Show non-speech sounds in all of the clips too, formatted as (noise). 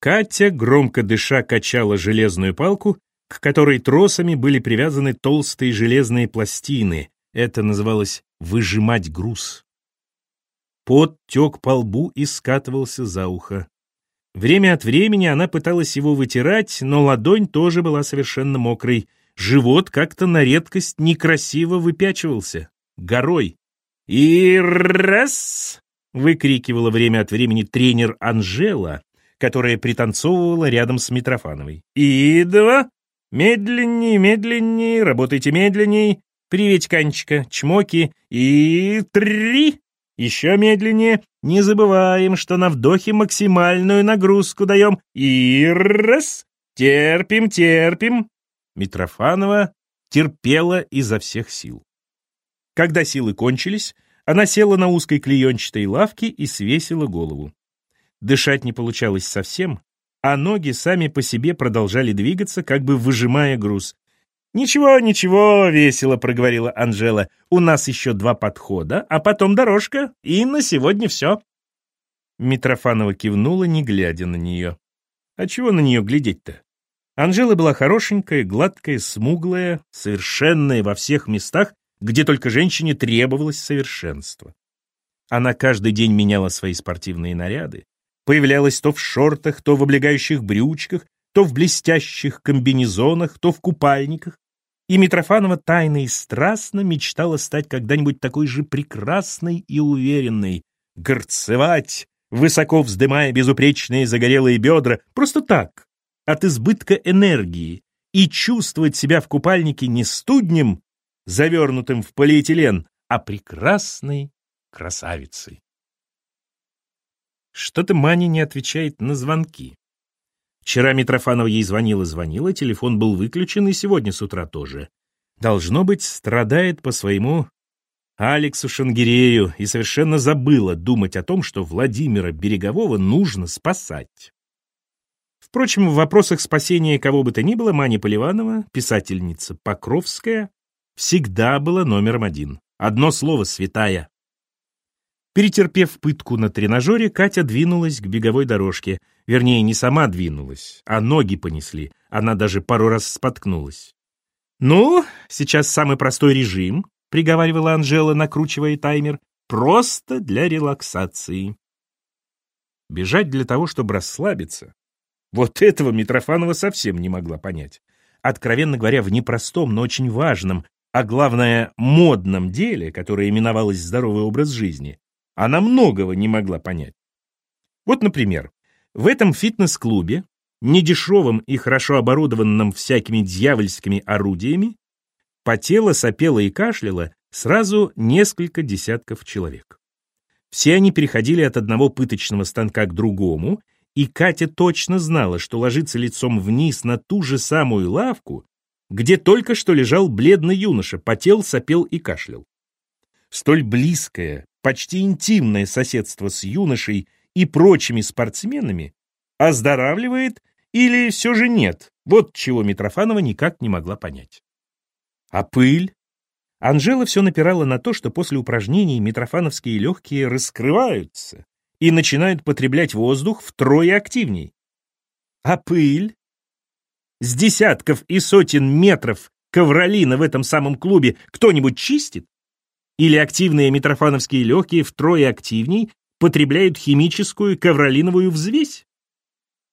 Катя, громко дыша, качала железную палку, к которой тросами были привязаны толстые железные пластины. Это называлось «выжимать груз». Пот тек по лбу и скатывался за ухо. Время от времени она пыталась его вытирать, но ладонь тоже была совершенно мокрой. Живот как-то на редкость некрасиво выпячивался. Горой. «И раз!» — выкрикивала время от времени тренер Анжела, которая пританцовывала рядом с Митрофановой. «И два! Медленней, медленней, работайте медленней! Привет, Канечка, чмоки! И три! Еще медленнее! Не забываем, что на вдохе максимальную нагрузку даем! И раз! Терпим, терпим!» Митрофанова терпела изо всех сил. Когда силы кончились, она села на узкой клеенчатой лавке и свесила голову. Дышать не получалось совсем, а ноги сами по себе продолжали двигаться, как бы выжимая груз. «Ничего, ничего», — весело проговорила Анжела. «У нас еще два подхода, а потом дорожка, и на сегодня все». Митрофанова кивнула, не глядя на нее. А чего на нее глядеть-то? Анжела была хорошенькая, гладкая, смуглая, совершенная во всех местах, где только женщине требовалось совершенство. Она каждый день меняла свои спортивные наряды, появлялась то в шортах, то в облегающих брючках, то в блестящих комбинезонах, то в купальниках, и Митрофанова тайно и страстно мечтала стать когда-нибудь такой же прекрасной и уверенной, горцевать, высоко вздымая безупречные загорелые бедра, просто так, от избытка энергии, и чувствовать себя в купальнике не студнем, завернутым в полиэтилен, а прекрасной красавицей. Что-то Маня не отвечает на звонки. Вчера Митрофанова ей звонила-звонила, телефон был выключен, и сегодня с утра тоже. Должно быть, страдает по своему Алексу Шангирею и совершенно забыла думать о том, что Владимира Берегового нужно спасать. Впрочем, в вопросах спасения кого бы то ни было Маня Поливанова, писательница Покровская, всегда была номером один. Одно слово «святая». Перетерпев пытку на тренажере, Катя двинулась к беговой дорожке. Вернее, не сама двинулась, а ноги понесли. Она даже пару раз споткнулась. «Ну, сейчас самый простой режим», — приговаривала Анжела, накручивая таймер, «просто для релаксации». Бежать для того, чтобы расслабиться. Вот этого Митрофанова совсем не могла понять. Откровенно говоря, в непростом, но очень важном, а главное, модном деле, которое именовалось «здоровый образ жизни», она многого не могла понять. Вот, например, в этом фитнес-клубе, недешевом и хорошо оборудованном всякими дьявольскими орудиями, потело, сопело и кашляло сразу несколько десятков человек. Все они переходили от одного пыточного станка к другому, и Катя точно знала, что ложится лицом вниз на ту же самую лавку, где только что лежал бледный юноша, потел, сопел и кашлял. Столь близкое, почти интимное соседство с юношей и прочими спортсменами оздоравливает или все же нет? Вот чего Митрофанова никак не могла понять. А пыль? Анжела все напирала на то, что после упражнений митрофановские легкие раскрываются и начинают потреблять воздух втрое активней. А пыль? С десятков и сотен метров ковролина в этом самом клубе кто-нибудь чистит? Или активные митрофановские легкие втрое активней потребляют химическую ковролиновую взвесь?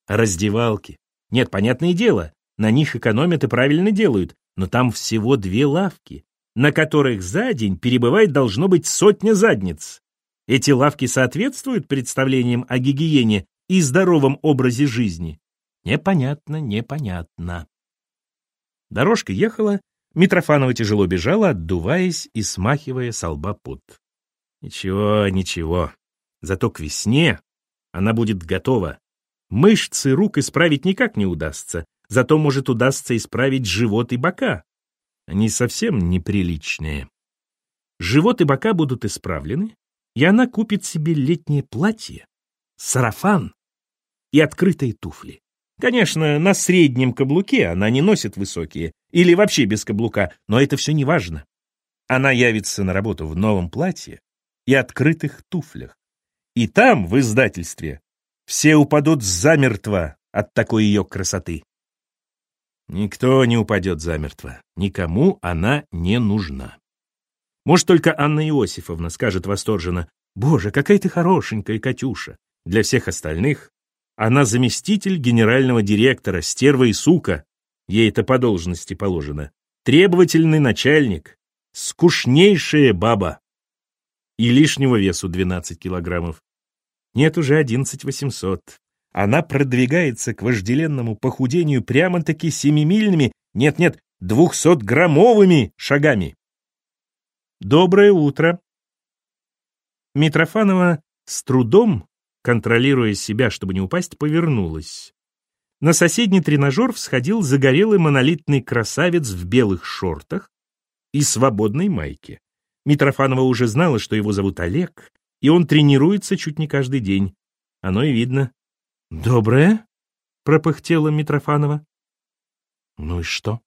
Раздевалки. Нет, понятное дело, на них экономят и правильно делают, но там всего две лавки, на которых за день перебывает должно быть сотня задниц. Эти лавки соответствуют представлениям о гигиене и здоровом образе жизни? Непонятно, непонятно. Дорожка ехала, Митрофанова тяжело бежала, отдуваясь и смахивая с лба пот. Ничего, ничего. Зато к весне она будет готова. Мышцы рук исправить никак не удастся, зато может удастся исправить живот и бока. Они совсем неприличные. Живот и бока будут исправлены, и она купит себе летнее платье, сарафан и открытые туфли. Конечно, на среднем каблуке она не носит высокие, или вообще без каблука, но это все не важно. Она явится на работу в новом платье и открытых туфлях. И там, в издательстве, все упадут замертво от такой ее красоты. Никто не упадет замертво. Никому она не нужна. Может, только Анна Иосифовна скажет восторженно, «Боже, какая ты хорошенькая, Катюша!» Для всех остальных она заместитель генерального директора, стерва и сука. Ей это по должности положено. Требовательный начальник. Скучнейшая баба. И лишнего весу 12 килограммов. Нет уже 11 800. Она продвигается к вожделенному похудению прямо-таки семимильными, нет-нет, двухсотграммовыми шагами. Доброе утро. Митрофанова с трудом контролируя себя, чтобы не упасть, повернулась. На соседний тренажер всходил загорелый монолитный красавец в белых шортах и свободной майке. Митрофанова уже знала, что его зовут Олег, и он тренируется чуть не каждый день. Оно и видно. «Доброе?» — пропыхтела Митрофанова. «Ну и что?»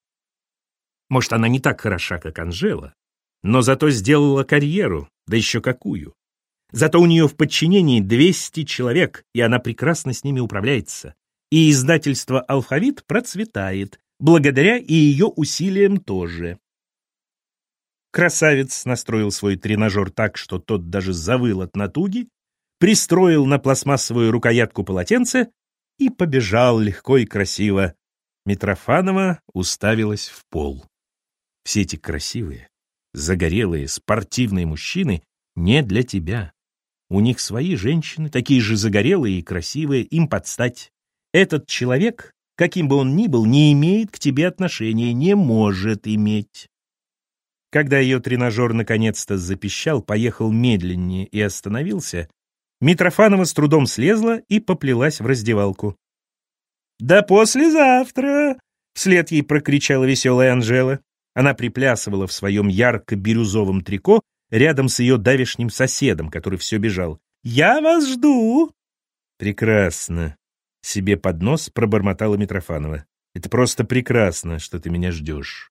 Может, она не так хороша, как Анжела, но зато сделала карьеру, да еще какую. Зато у нее в подчинении 200 человек, и она прекрасно с ними управляется. И издательство «Алфавит» процветает, благодаря и ее усилиям тоже. Красавец настроил свой тренажер так, что тот даже завыл от натуги, пристроил на пластмассовую рукоятку полотенце и побежал легко и красиво. Митрофанова уставилась в пол. Все эти красивые, загорелые, спортивные мужчины не для тебя. У них свои женщины, такие же загорелые и красивые, им подстать. Этот человек, каким бы он ни был, не имеет к тебе отношения, не может иметь. Когда ее тренажер наконец-то запищал, поехал медленнее и остановился, Митрофанова с трудом слезла и поплелась в раздевалку. «Да послезавтра!» — вслед ей прокричала веселая Анжела. Она приплясывала в своем ярко-бирюзовом трико рядом с ее давешним соседом, который все бежал. «Я вас жду!» «Прекрасно!» — себе под нос пробормотала Митрофанова. «Это просто прекрасно, что ты меня ждешь».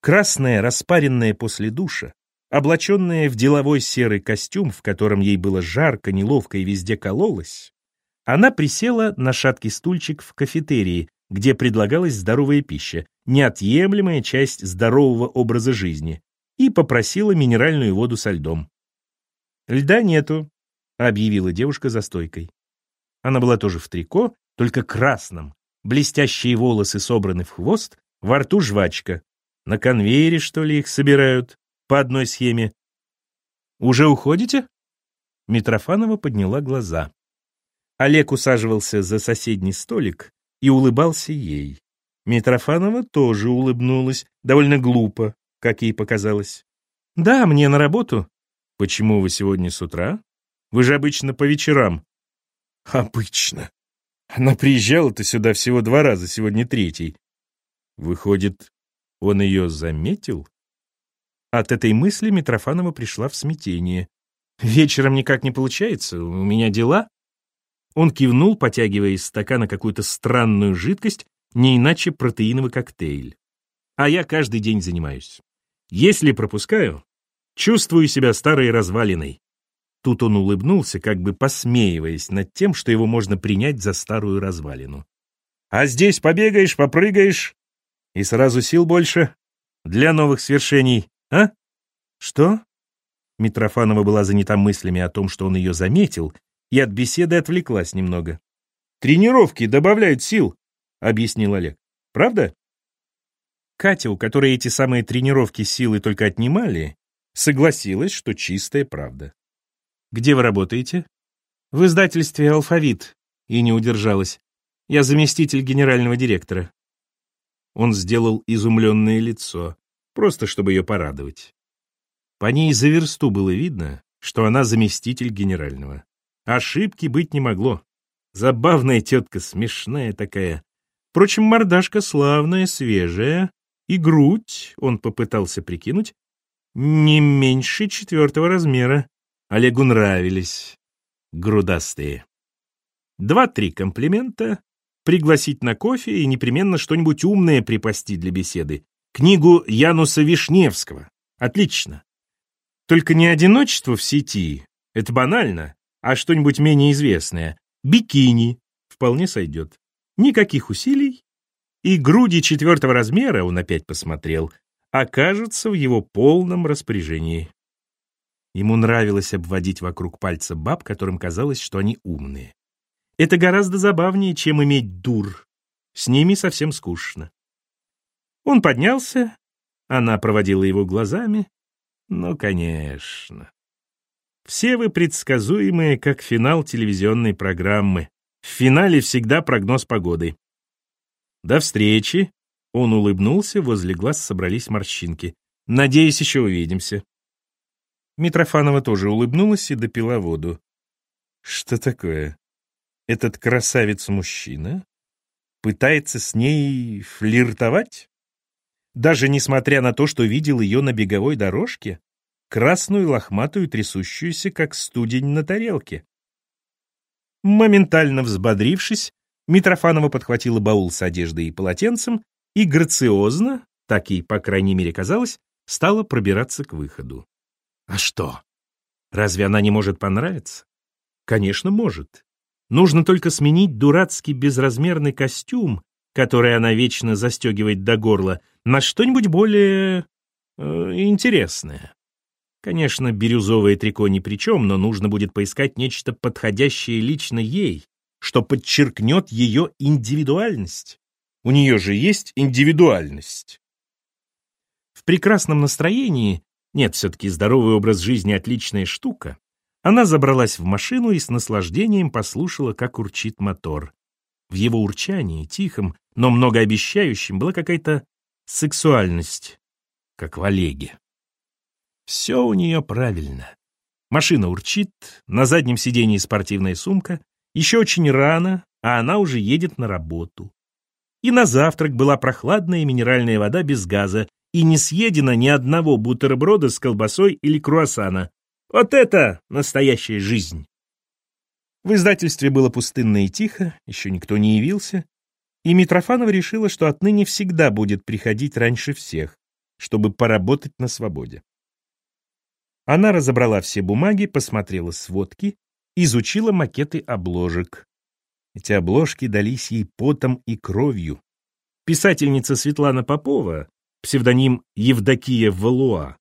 Красная, распаренная после душа, облаченная в деловой серый костюм, в котором ей было жарко, неловко и везде кололась, она присела на шаткий стульчик в кафетерии, где предлагалась здоровая пища, неотъемлемая часть здорового образа жизни, и попросила минеральную воду со льдом. «Льда нету», — объявила девушка за стойкой. Она была тоже в трико, только красном, блестящие волосы собраны в хвост, во рту жвачка. На конвейере, что ли, их собирают, по одной схеме. «Уже уходите?» Митрофанова подняла глаза. Олег усаживался за соседний столик и улыбался ей. Митрофанова тоже улыбнулась, довольно глупо, как ей показалось. «Да, мне на работу». «Почему вы сегодня с утра? Вы же обычно по вечерам». «Обычно. Она приезжала-то сюда всего два раза, сегодня третий». «Выходит, он ее заметил?» От этой мысли Митрофанова пришла в смятение. «Вечером никак не получается, у меня дела». Он кивнул, потягивая из стакана какую-то странную жидкость, не иначе протеиновый коктейль. А я каждый день занимаюсь. Если пропускаю, чувствую себя старой развалиной. Тут он улыбнулся, как бы посмеиваясь над тем, что его можно принять за старую развалину. А здесь побегаешь, попрыгаешь, и сразу сил больше для новых свершений, а? Что? Митрофанова была занята мыслями о том, что он ее заметил, и от беседы отвлеклась немного. «Тренировки добавляют сил», — объяснил Олег. «Правда?» Катя, у которой эти самые тренировки силы только отнимали, согласилась, что чистая правда. «Где вы работаете?» «В издательстве «Алфавит», и не удержалась. Я заместитель генерального директора. Он сделал изумленное лицо, просто чтобы ее порадовать. По ней за версту было видно, что она заместитель генерального. Ошибки быть не могло. Забавная тетка, смешная такая. Впрочем, мордашка славная, свежая, и грудь, он попытался прикинуть, не меньше четвертого размера. Олегу нравились грудастые. Два-три комплимента, пригласить на кофе и непременно что-нибудь умное припасти для беседы. Книгу Януса Вишневского. Отлично. Только не одиночество в сети, это банально, а что-нибудь менее известное. Бикини вполне сойдет. Никаких усилий, и груди четвертого размера, он опять посмотрел, окажутся в его полном распоряжении. Ему нравилось обводить вокруг пальца баб, которым казалось, что они умные. Это гораздо забавнее, чем иметь дур. С ними совсем скучно. Он поднялся, она проводила его глазами. Ну, конечно. Все вы предсказуемые, как финал телевизионной программы. В финале всегда прогноз погоды. До встречи. Он улыбнулся, возле глаз собрались морщинки. Надеюсь, еще увидимся. Митрофанова тоже улыбнулась и допила воду. Что такое? Этот красавец-мужчина пытается с ней флиртовать? Даже несмотря на то, что видел ее на беговой дорожке, красную лохматую трясущуюся, как студень на тарелке. Моментально взбодрившись, Митрофанова подхватила баул с одеждой и полотенцем и грациозно, так ей, по крайней мере, казалось, стала пробираться к выходу. А что? Разве она не может понравиться? Конечно, может. Нужно только сменить дурацкий безразмерный костюм, который она вечно застегивает до горла, на что-нибудь более... Э, интересное. Конечно, бирюзовое трико ни при чем, но нужно будет поискать нечто подходящее лично ей, что подчеркнет ее индивидуальность. У нее же есть индивидуальность. В прекрасном настроении нет, все-таки здоровый образ жизни — отличная штука. Она забралась в машину и с наслаждением послушала, как урчит мотор. В его урчании, тихом, но многообещающем, была какая-то сексуальность, как в Олеге. Все у нее правильно. Машина урчит, на заднем сидении спортивная сумка, еще очень рано, а она уже едет на работу. И на завтрак была прохладная минеральная вода без газа, и не съедено ни одного бутерброда с колбасой или круассана. Вот это настоящая жизнь! В издательстве было пустынно и тихо, еще никто не явился, и Митрофанова решила, что отныне всегда будет приходить раньше всех, чтобы поработать на свободе. Она разобрала все бумаги, посмотрела сводки, изучила макеты обложек. Эти обложки дались ей потом и кровью. Писательница Светлана Попова псевдоним Евдокия Валуа.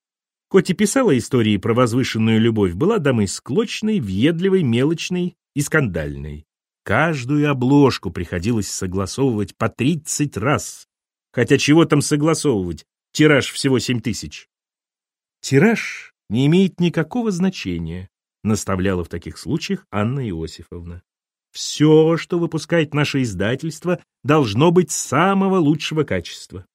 Хоть и писала истории про возвышенную любовь, была дамой склочной, въедливой, мелочной и скандальной. Каждую обложку приходилось согласовывать по 30 раз. Хотя чего там согласовывать? Тираж всего 7 тысяч. Тираж не имеет никакого значения, наставляла в таких случаях Анна Иосифовна. Все, что выпускает наше издательство, должно быть самого лучшего качества.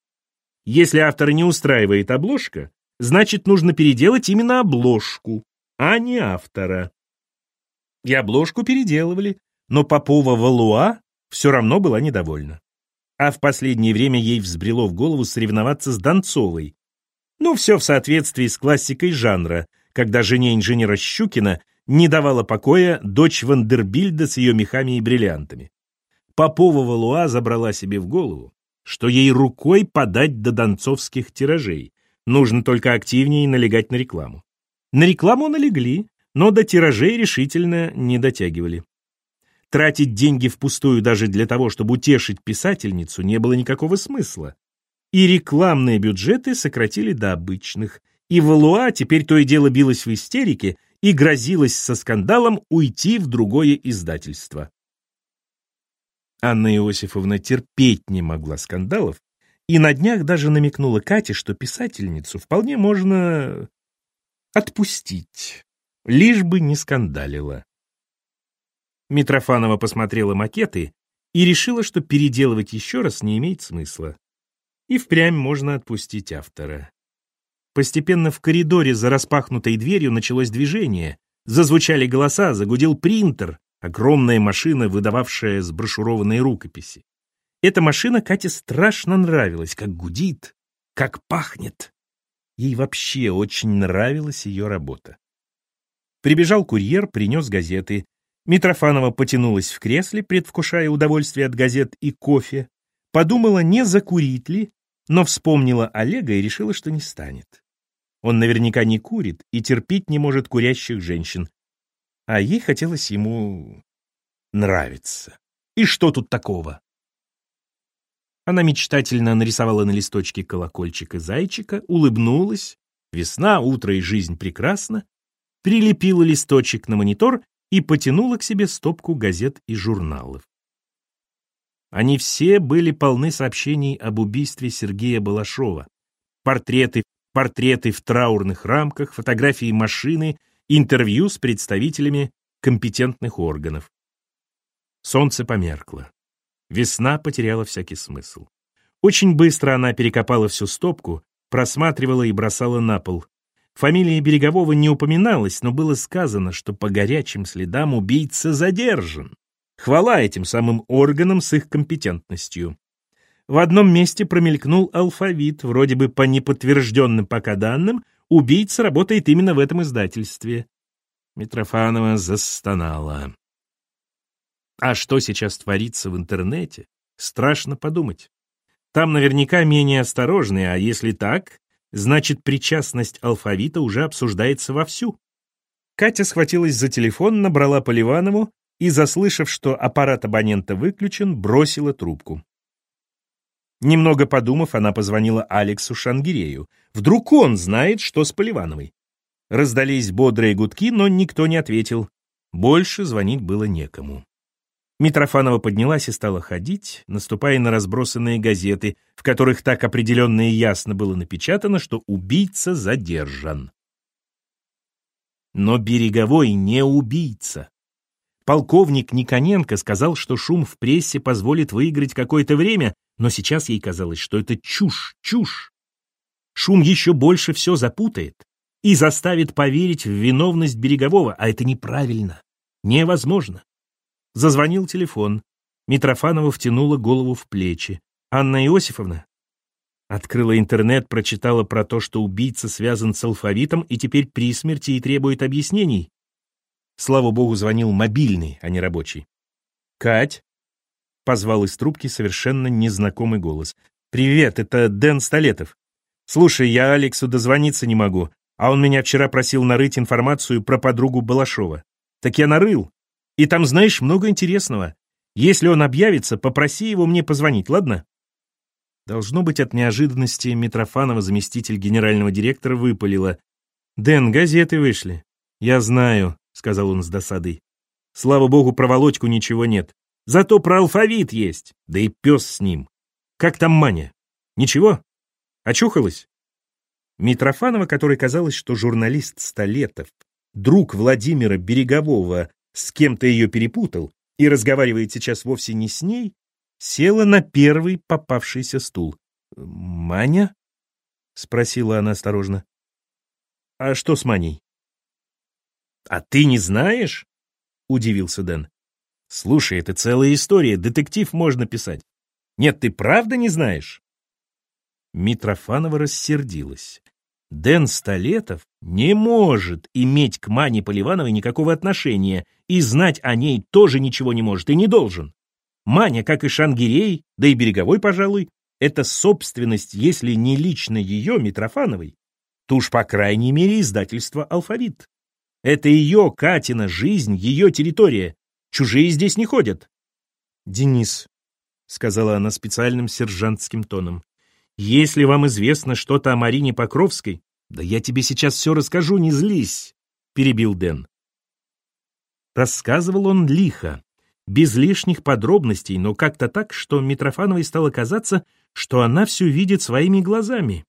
Если автора не устраивает обложка, значит, нужно переделать именно обложку, а не автора. И обложку переделывали, но Попова Валуа все равно была недовольна. А в последнее время ей взбрело в голову соревноваться с Донцовой. Ну, все в соответствии с классикой жанра, когда жене инженера Щукина не давала покоя дочь Вандербильда с ее мехами и бриллиантами. Попова Валуа забрала себе в голову, что ей рукой подать до донцовских тиражей. Нужно только активнее налегать на рекламу. На рекламу налегли, но до тиражей решительно не дотягивали. Тратить деньги впустую даже для того, чтобы утешить писательницу, не было никакого смысла. И рекламные бюджеты сократили до обычных, и Валуа теперь то и дело билась в истерике и грозилась со скандалом уйти в другое издательство. Анна Иосифовна терпеть не могла скандалов, и на днях даже намекнула Кате, что писательницу вполне можно отпустить, лишь бы не скандалила. Митрофанова посмотрела макеты и решила, что переделывать еще раз не имеет смысла. И впрямь можно отпустить автора. Постепенно в коридоре за распахнутой дверью началось движение, зазвучали голоса, загудел принтер, Огромная машина, выдававшая сброшурованные рукописи. Эта машина Кате страшно нравилась, как гудит, как пахнет. Ей вообще очень нравилась ее работа. Прибежал курьер, принес газеты. Митрофанова потянулась в кресле, предвкушая удовольствие от газет и кофе. Подумала, не закурить ли, но вспомнила Олега и решила, что не станет. Он наверняка не курит и терпеть не может курящих женщин, а ей хотелось ему нравиться. И что тут такого? Она мечтательно нарисовала на листочке колокольчик и зайчика, улыбнулась. Весна, утро и жизнь прекрасна. Прилепила листочек на монитор и потянула к себе стопку газет и журналов. Они все были полны сообщений об убийстве Сергея Балашова. Портреты, портреты в траурных рамках, фотографии машины, интервью с представителями компетентных органов. Солнце померкло. Весна потеряла всякий смысл. Очень быстро она перекопала всю стопку, просматривала и бросала на пол. Фамилия Берегового не упоминалась, но было сказано, что по горячим следам убийца задержан. Хвала этим самым органам с их компетентностью. В одном месте промелькнул алфавит, вроде бы по неподтвержденным пока данным, убийца работает именно в этом издательстве. Митрофанова застонала. А что сейчас творится в интернете, страшно подумать. Там наверняка менее осторожные, а если так, значит причастность алфавита уже обсуждается вовсю. Катя схватилась за телефон, набрала Поливанову и, заслышав, что аппарат абонента выключен, бросила трубку. Немного подумав, она позвонила Алексу Шангирею. Вдруг он знает, что с Поливановой. Раздались бодрые гудки, но никто не ответил. Больше звонить было некому. Митрофанова поднялась и стала ходить, наступая на разбросанные газеты, в которых так определенно и ясно было напечатано, что убийца задержан. Но Береговой не убийца. Полковник Никоненко сказал, что шум в прессе позволит выиграть какое-то время, но сейчас ей казалось, что это чушь, чушь. Шум еще больше все запутает и заставит поверить в виновность Берегового, а это неправильно, невозможно. Зазвонил телефон. Митрофанова втянула голову в плечи. «Анна Иосифовна?» Открыла интернет, прочитала про то, что убийца связан с алфавитом и теперь при смерти и требует объяснений. Слава богу, звонил мобильный, а не рабочий. «Кать?» — позвал из трубки совершенно незнакомый голос. «Привет, это Дэн Столетов. Слушай, я Алексу дозвониться не могу, а он меня вчера просил нарыть информацию про подругу Балашова. Так я нарыл. И там, знаешь, много интересного. Если он объявится, попроси его мне позвонить, ладно?» Должно быть, от неожиданности Митрофанова, заместитель генерального директора, выпалила. «Дэн, газеты вышли». «Я знаю», — сказал он с досадой. «Слава богу, про Володьку ничего нет. Зато про алфавит есть, да и пес с ним. Как там Маня? Ничего? Очухалась?» Митрофанова, которой казалось, что журналист Столетов, друг Владимира Берегового, с кем-то ее перепутал и разговаривает сейчас вовсе не с ней, села на первый попавшийся стул. «Маня?» — спросила она осторожно. «А что с Маней?» «А ты не знаешь?» — удивился Дэн. «Слушай, это целая история, детектив можно писать. Нет, ты правда не знаешь?» Митрофанова рассердилась. Дэн Столетов не может иметь к Мане Поливановой никакого отношения и знать о ней тоже ничего не может и не должен. Маня, как и Шангирей, да и Береговой, пожалуй, это собственность, если не лично ее, Митрофановой, то уж по крайней мере издательство «Алфавит». Это ее, Катина, жизнь, ее территория. Чужие здесь не ходят. «Денис», — сказала она специальным сержантским тоном, если вам известно что-то о Марине Покровской, да я тебе сейчас все расскажу, не злись, перебил Дэн. Рассказывал он лихо, без лишних подробностей, но как-то так, что Митрофановой стало казаться, что она все видит своими глазами.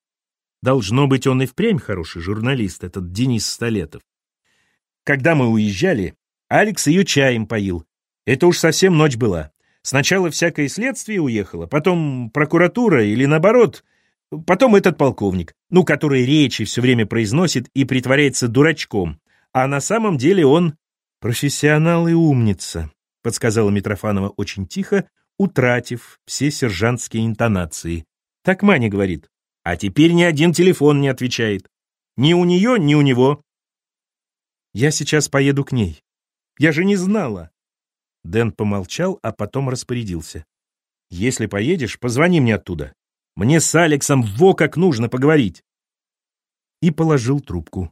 Должно быть, он и впрямь хороший журналист, этот Денис Столетов. Когда мы уезжали, Алекс ее чаем поил. Это уж совсем ночь была. Сначала всякое следствие уехало, потом прокуратура или наоборот, потом этот полковник, ну, который речи все время произносит и притворяется дурачком, а на самом деле он профессионал и умница, подсказала Митрофанова очень тихо, утратив все сержантские интонации. Так Маня говорит. А теперь ни один телефон не отвечает. Ни у нее, ни у него. Я сейчас поеду к ней. Я же не знала. Дэн помолчал, а потом распорядился. «Если поедешь, позвони мне оттуда. Мне с Алексом во как нужно поговорить!» И положил трубку.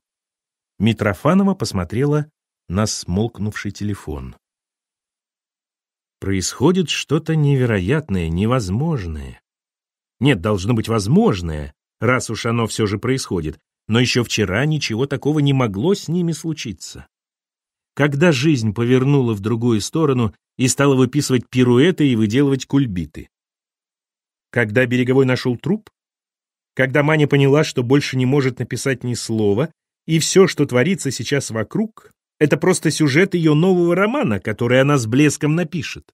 Митрофанова посмотрела на смолкнувший телефон. Происходит что-то невероятное, невозможное. Нет, должно быть возможное, раз уж оно все же происходит, но еще вчера ничего такого не могло с ними случиться. Когда жизнь повернула в другую сторону и стала выписывать пируэты и выделывать кульбиты. Когда Береговой нашел труп? Когда Маня поняла, что больше не может написать ни слова, и все, что творится сейчас вокруг, это просто сюжет ее нового романа, который она с блеском напишет.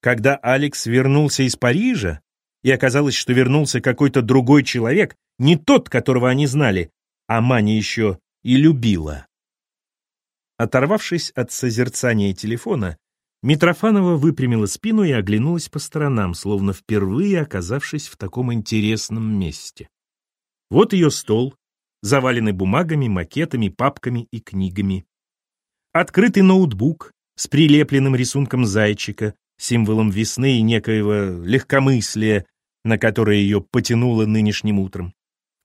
Когда Алекс вернулся из Парижа, и оказалось, что вернулся какой-то другой человек, не тот, которого они знали, а Маня еще и любила. Оторвавшись от созерцания телефона, Митрофанова выпрямила спину и оглянулась по сторонам, словно впервые оказавшись в таком интересном месте. Вот ее стол, заваленный бумагами, макетами, папками и книгами. Открытый ноутбук с прилепленным рисунком зайчика, символом весны и некоего легкомыслия, на которое ее потянуло нынешним утром.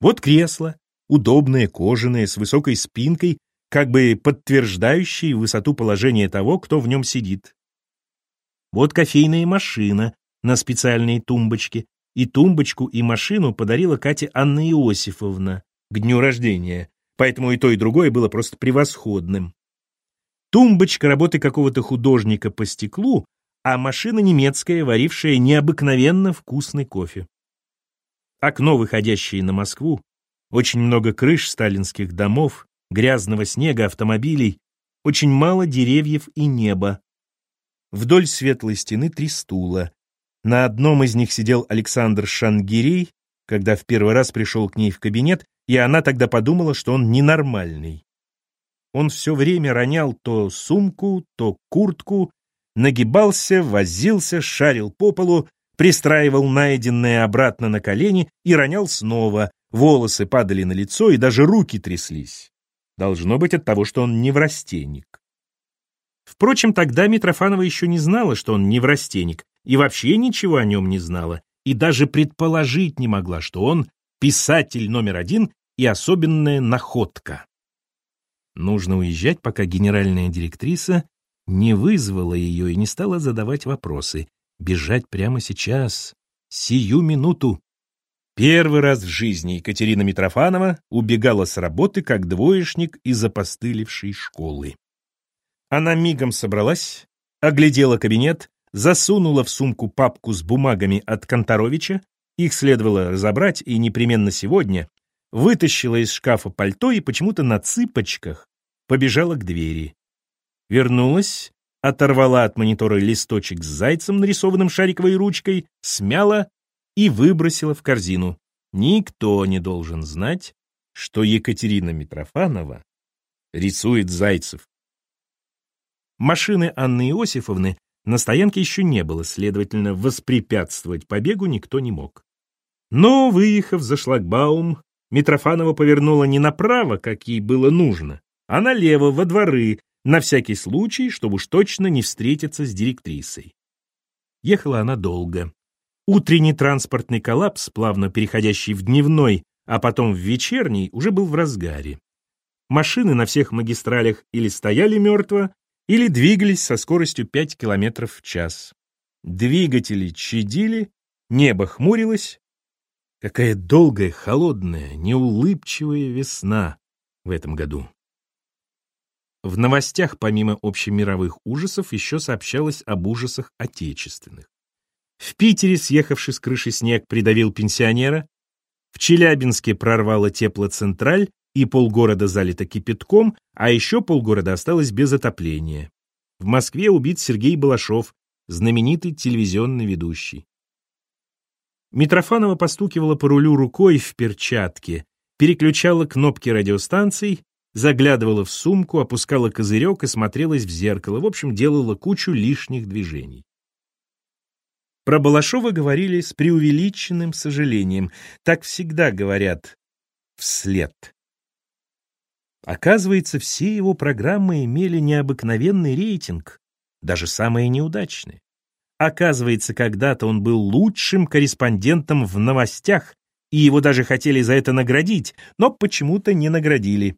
Вот кресло, удобное, кожаное, с высокой спинкой, как бы подтверждающее высоту положения того, кто в нем сидит. Вот кофейная машина на специальной тумбочке, и тумбочку, и машину подарила Кате Анна Иосифовна к дню рождения, поэтому и то, и другое было просто превосходным. Тумбочка работы какого-то художника по стеклу, а машина немецкая, варившая необыкновенно вкусный кофе. Окно, выходящее на Москву, очень много крыш сталинских домов, грязного снега, автомобилей, очень мало деревьев и неба. Вдоль светлой стены три стула. На одном из них сидел Александр Шангирей, когда в первый раз пришел к ней в кабинет, и она тогда подумала, что он ненормальный. Он все время ронял то сумку, то куртку, нагибался, возился, шарил по полу, пристраивал найденное обратно на колени и ронял снова, волосы падали на лицо и даже руки тряслись. Должно быть от того, что он неврастенник. Впрочем, тогда Митрофанова еще не знала, что он неврастенник, и вообще ничего о нем не знала, и даже предположить не могла, что он писатель номер один и особенная находка. Нужно уезжать, пока генеральная директриса не вызвала ее и не стала задавать вопросы. Бежать прямо сейчас, сию минуту. Первый раз в жизни Екатерина Митрофанова убегала с работы как двоечник из опостылевшей школы. Она мигом собралась, оглядела кабинет, засунула в сумку папку с бумагами от Конторовича, их следовало разобрать и непременно сегодня, вытащила из шкафа пальто и почему-то на цыпочках побежала к двери вернулась, оторвала от монитора листочек с зайцем, нарисованным шариковой ручкой, смяла и выбросила в корзину. Никто не должен знать, что Екатерина Митрофанова рисует зайцев. Машины Анны Иосифовны на стоянке еще не было, следовательно, воспрепятствовать побегу никто не мог. Но, выехав за шлагбаум, Митрофанова повернула не направо, как ей было нужно, а налево, во дворы, на всякий случай, чтобы уж точно не встретиться с директрисой. Ехала она долго. Утренний транспортный коллапс, плавно переходящий в дневной, а потом в вечерний, уже был в разгаре. Машины на всех магистралях или стояли мертво, или двигались со скоростью 5 км в час. Двигатели чадили, небо хмурилось. Какая долгая, холодная, неулыбчивая весна в этом году. В новостях, помимо общемировых ужасов, еще сообщалось об ужасах отечественных. В Питере, съехавший с крыши снег, придавил пенсионера. В Челябинске прорвало теплоцентраль, и полгорода залито кипятком, а еще полгорода осталось без отопления. В Москве убит Сергей Балашов, знаменитый телевизионный ведущий. Митрофанова постукивала по рулю рукой в перчатке, переключала кнопки радиостанций, заглядывала в сумку, опускала козырек и смотрелась в зеркало, в общем, делала кучу лишних движений. Про Балашова говорили с преувеличенным сожалением. Так всегда говорят вслед. Оказывается, все его программы имели необыкновенный рейтинг, даже самые неудачные. Оказывается, когда-то он был лучшим корреспондентом в новостях, и его даже хотели за это наградить, но почему-то не наградили.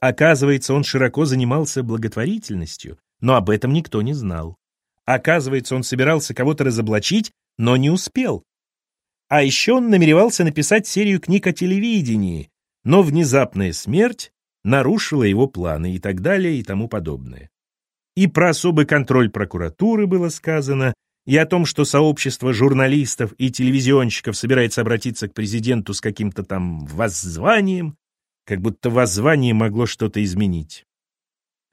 Оказывается, он широко занимался благотворительностью, но об этом никто не знал. Оказывается, он собирался кого-то разоблачить, но не успел. А еще он намеревался написать серию книг о телевидении, но внезапная смерть нарушила его планы и так далее и тому подобное. И про особый контроль прокуратуры было сказано, и о том, что сообщество журналистов и телевизионщиков собирается обратиться к президенту с каким-то там воззванием, как будто воззвание могло что-то изменить.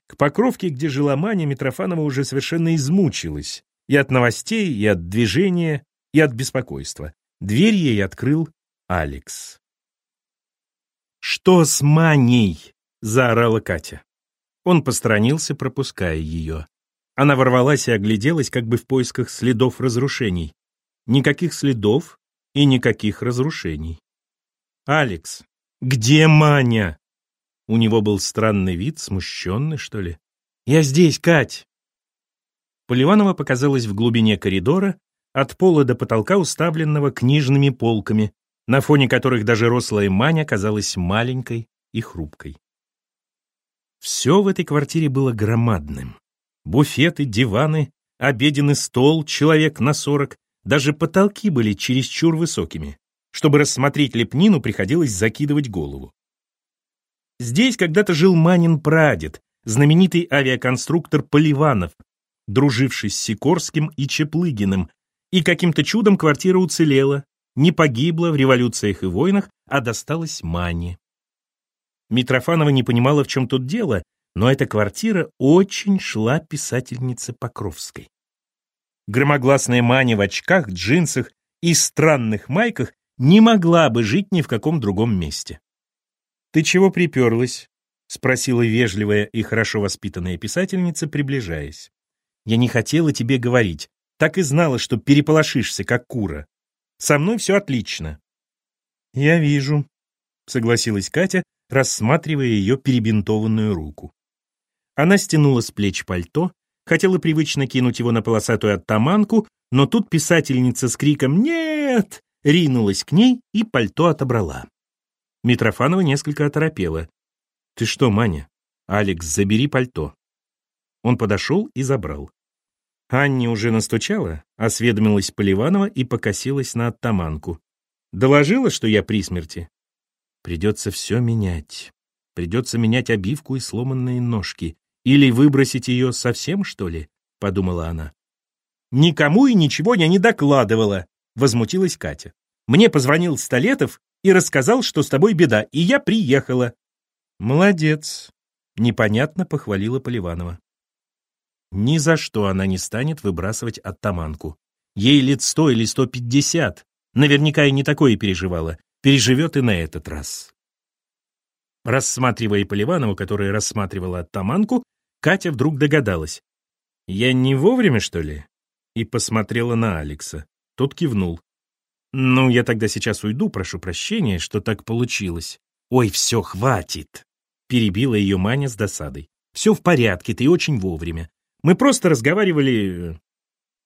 К Покровке, где жила Маня, Митрофанова уже совершенно измучилась и от новостей, и от движения, и от беспокойства. Дверь ей открыл Алекс. «Что с Маней?» — заорала Катя. Он посторонился, пропуская ее. Она ворвалась и огляделась, как бы в поисках следов разрушений. Никаких следов и никаких разрушений. «Алекс, где Маня?» У него был странный вид, смущенный, что ли. «Я здесь, Кать!» Поливанова показалась в глубине коридора, от пола до потолка уставленного книжными полками, на фоне которых даже рослая Маня казалась маленькой и хрупкой. Все в этой квартире было громадным. Буфеты, диваны, обеденный стол, человек на сорок, даже потолки были чересчур высокими. Чтобы рассмотреть лепнину, приходилось закидывать голову. Здесь когда-то жил Манин прадед, знаменитый авиаконструктор Поливанов, друживший с Сикорским и Чеплыгиным, и каким-то чудом квартира уцелела, не погибла в революциях и войнах, а досталась Мане. Митрофанова не понимала, в чем тут дело, но эта квартира очень шла писательнице Покровской. Громогласная Маня в очках, джинсах и странных майках не могла бы жить ни в каком другом месте. «Ты чего приперлась?» — спросила вежливая и хорошо воспитанная писательница, приближаясь. «Я не хотела тебе говорить. Так и знала, что переполошишься, как кура. Со мной все отлично». «Я вижу», — согласилась Катя, рассматривая ее перебинтованную руку. Она стянула с плеч пальто, хотела привычно кинуть его на полосатую оттаманку, но тут писательница с криком «Нет!» ринулась к ней и пальто отобрала. Митрофанова несколько оторопела. «Ты что, Маня? Алекс, забери пальто». Он подошел и забрал. Анне уже настучала, осведомилась Поливанова и покосилась на оттаманку. «Доложила, что я при смерти?» «Придется все менять. Придется менять обивку и сломанные ножки. Или выбросить ее совсем, что ли?» — подумала она. «Никому и ничего я не докладывала», — возмутилась Катя. «Мне позвонил Столетов и рассказал, что с тобой беда, и я приехала». «Молодец», — непонятно похвалила Поливанова. Ни за что она не станет выбрасывать оттаманку. Ей лет сто или сто пятьдесят. Наверняка и не такое переживала. Переживет и на этот раз. Рассматривая Поливанову, которая рассматривала оттаманку, Катя вдруг догадалась. «Я не вовремя, что ли?» И посмотрела на Алекса. Тот кивнул. «Ну, я тогда сейчас уйду, прошу прощения, что так получилось». «Ой, все, хватит!» Перебила ее Маня с досадой. «Все в порядке, ты очень вовремя. Мы просто разговаривали... Э,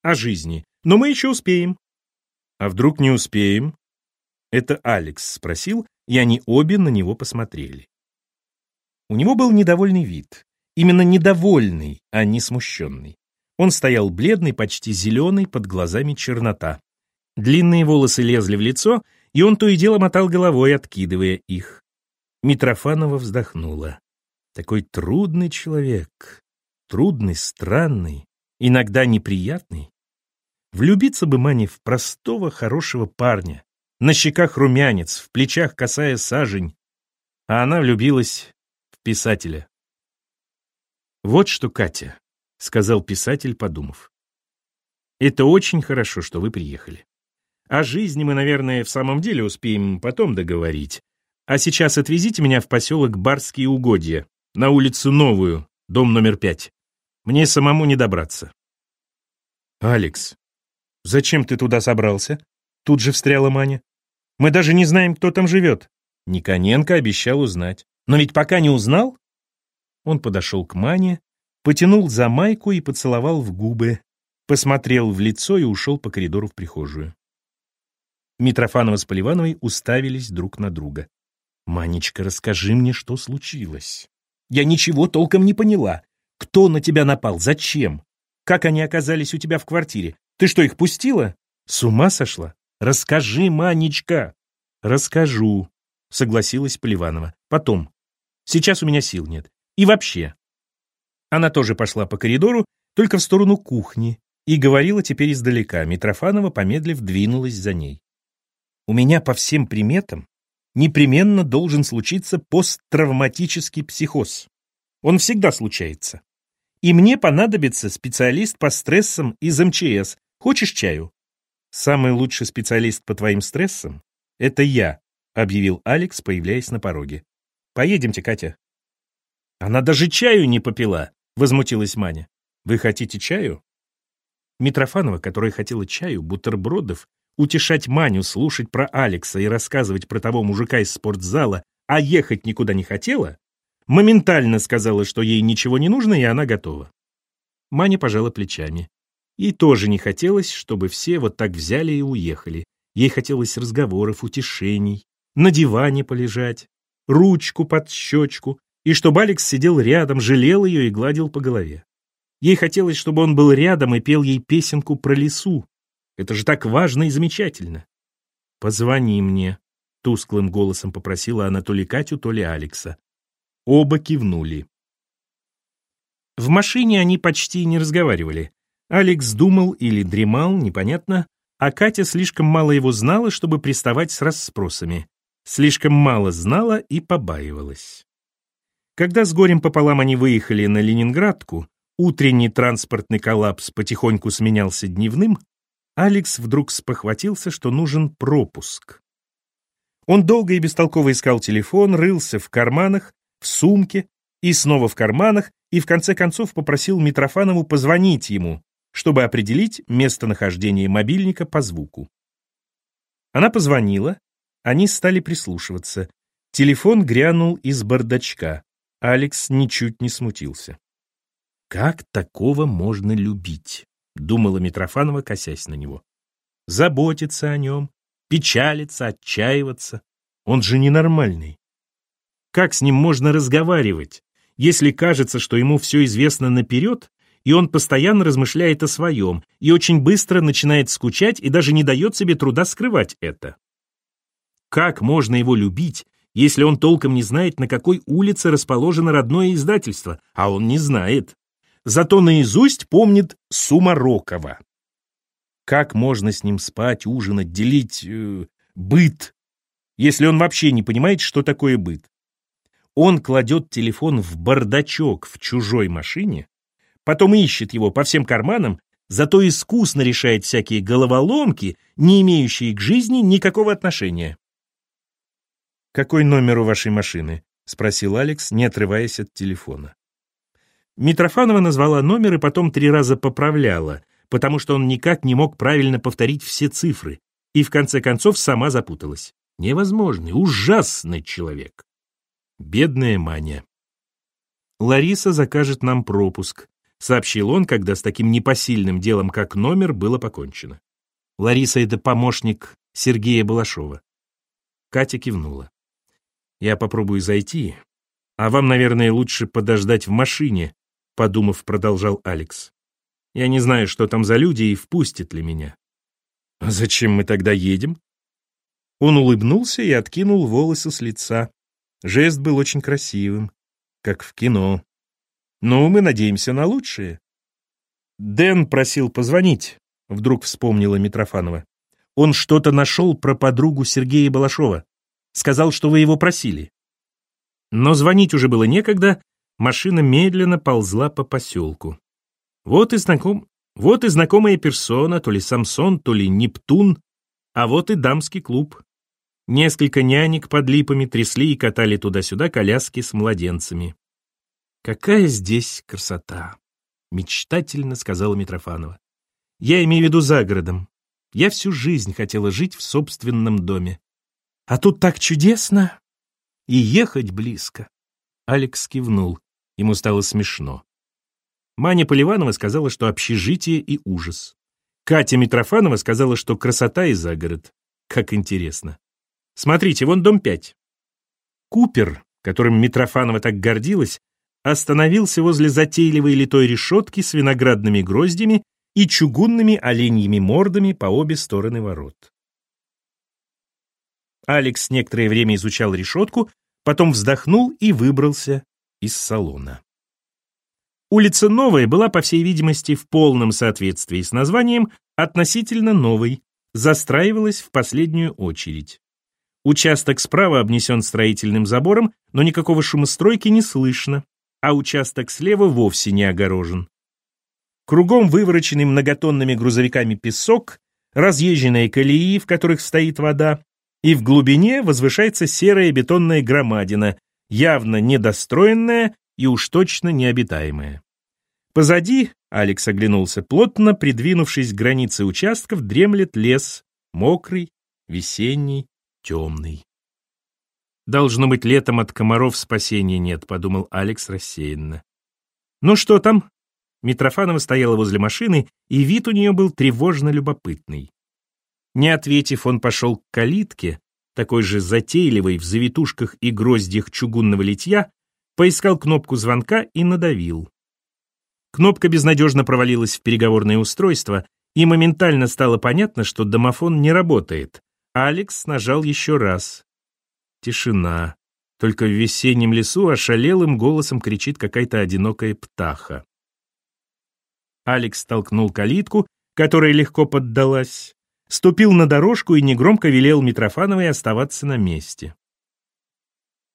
о жизни. Но мы еще успеем». «А вдруг не успеем?» Это Алекс спросил, и они обе на него посмотрели. У него был недовольный вид. Именно недовольный, а не смущенный. Он стоял бледный, почти зеленый, под глазами чернота. Длинные волосы лезли в лицо, и он то и дело мотал головой, откидывая их. Митрофанова вздохнула. Такой трудный человек. Трудный, странный, иногда неприятный. Влюбиться бы Мане в простого, хорошего парня. На щеках румянец, в плечах косая сажень. А она влюбилась в писателя. «Вот что, Катя», — сказал писатель, подумав. «Это очень хорошо, что вы приехали. О жизни мы, наверное, в самом деле успеем потом договорить. А сейчас отвезите меня в поселок Барские угодья, на улицу Новую, дом номер пять. Мне самому не добраться. «Алекс, зачем ты туда собрался?» Тут же встряла Маня. «Мы даже не знаем, кто там живет». Никоненко обещал узнать. «Но ведь пока не узнал?» Он подошел к Мане, потянул за майку и поцеловал в губы, посмотрел в лицо и ушел по коридору в прихожую. Митрофанова с Поливановой уставились друг на друга. «Манечка, расскажи мне, что случилось. Я ничего толком не поняла. Кто на тебя напал? Зачем?» Как они оказались у тебя в квартире? Ты что, их пустила? С ума сошла? Расскажи, Манечка. Расскажу, согласилась Поливанова. Потом. Сейчас у меня сил нет. И вообще. Она тоже пошла по коридору, только в сторону кухни, и говорила теперь издалека. Митрофанова, помедлив, двинулась за ней. У меня по всем приметам непременно должен случиться посттравматический психоз. Он всегда случается. И мне понадобится специалист по стрессам из МЧС. Хочешь чаю? Самый лучший специалист по твоим стрессам — это я, объявил Алекс, появляясь на пороге. Поедемте, Катя. Она даже чаю не попила, возмутилась Маня. Вы хотите чаю? Митрофанова, которая хотела чаю, бутербродов, утешать Маню, слушать про Алекса и рассказывать про того мужика из спортзала, а ехать никуда не хотела, моментально сказала, что ей ничего не нужно, и она готова. Маня пожала плечами. Ей тоже не хотелось, чтобы все вот так взяли и уехали. Ей хотелось разговоров, утешений, на диване полежать, ручку под щечку, и чтобы Алекс сидел рядом, жалел ее и гладил по голове. Ей хотелось, чтобы он был рядом и пел ей песенку про лесу, это же так важно и замечательно. Позвони мне, тусклым голосом попросила она то ли Катю, то ли Алекса. Оба кивнули. В машине они почти не разговаривали. Алекс думал или дремал, непонятно, а Катя слишком мало его знала, чтобы приставать с расспросами. Слишком мало знала и побаивалась. Когда с горем пополам они выехали на Ленинградку, утренний транспортный коллапс потихоньку сменялся дневным, Алекс вдруг спохватился, что нужен пропуск. Он долго и бестолково искал телефон, рылся в карманах, в сумке и снова в карманах, и в конце концов попросил Митрофанову позвонить ему, чтобы определить местонахождение мобильника по звуку. Она позвонила, они стали прислушиваться. Телефон грянул из бардачка. Алекс ничуть не смутился. Как такого можно любить? — думала Митрофанова, косясь на него. «Заботиться о нем, печалиться, отчаиваться. Он же ненормальный. Как с ним можно разговаривать, если кажется, что ему все известно наперед, и он постоянно размышляет о своем, и очень быстро начинает скучать и даже не дает себе труда скрывать это? Как можно его любить, если он толком не знает, на какой улице расположено родное издательство, а он не знает? Зато наизусть помнит Сумарокова. Как можно с ним спать, ужинать, делить э, быт, если он вообще не понимает, что такое быт? Он кладет телефон в бардачок в чужой машине, потом ищет его по всем карманам, зато искусно решает всякие головоломки, не имеющие к жизни никакого отношения. «Какой номер у вашей машины?» — спросил Алекс, не отрываясь от телефона. Митрофанова назвала номер и потом три раза поправляла, потому что он никак не мог правильно повторить все цифры, и в конце концов сама запуталась. Невозможный, ужасный человек. Бедная Маня. «Лариса закажет нам пропуск», — сообщил он, когда с таким непосильным делом, как номер, было покончено. Лариса — это помощник Сергея Балашова. Катя кивнула. «Я попробую зайти, а вам, наверное, лучше подождать в машине, подумав, продолжал Алекс. Я не знаю, что там за люди и впустят ли меня. А зачем мы тогда едем? Он улыбнулся и откинул волосы с лица. Жест был очень красивым, как в кино. Но мы надеемся на лучшее. Дэн просил позвонить, вдруг вспомнила Митрофанова. Он что-то нашел про подругу Сергея Балашова. Сказал, что вы его просили. Но звонить уже было некогда, машина медленно ползла по поселку. Вот и, знаком... вот и знакомая персона, то ли Самсон, то ли Нептун, а вот и дамский клуб. Несколько нянек под липами трясли и катали туда-сюда коляски с младенцами. «Какая здесь красота!» — мечтательно сказала Митрофанова. «Я имею в виду за городом. Я всю жизнь хотела жить в собственном доме. А тут так чудесно! И ехать близко!» Алекс кивнул. Ему стало смешно. Маня Поливанова сказала, что общежитие и ужас. Катя Митрофанова сказала, что красота и загород. Как интересно. Смотрите, вон дом 5. Купер, которым Митрофанова так гордилась, остановился возле затейливой литой решетки с виноградными гроздями и чугунными оленьими мордами по обе стороны ворот. Алекс некоторое время изучал решетку, потом вздохнул и выбрался из салона. Улица Новая была, по всей видимости, в полном соответствии с названием относительно новой, застраивалась в последнюю очередь. Участок справа обнесен строительным забором, но никакого шумостройки не слышно, а участок слева вовсе не огорожен. Кругом вывороченный многотонными грузовиками песок, разъезженные колеи, в которых стоит вода, и в глубине возвышается серая бетонная громадина, явно недостроенная и уж точно необитаемая. Позади, Алекс оглянулся, плотно придвинувшись к границе участков, дремлет лес, мокрый, весенний, темный. «Должно быть, летом от комаров спасения нет», — подумал Алекс рассеянно. «Ну что там?» Митрофанова стояла возле машины, и вид у нее был тревожно любопытный. Не ответив, он пошел к калитке, такой же затейливой в завитушках и гроздьях чугунного литья, поискал кнопку звонка и надавил. Кнопка безнадежно провалилась в переговорное устройство, и моментально стало понятно, что домофон не работает. Алекс нажал еще раз. Тишина. Только в весеннем лесу ошалелым голосом кричит какая-то одинокая птаха. Алекс толкнул калитку, которая легко поддалась ступил на дорожку и негромко велел Митрофановой оставаться на месте.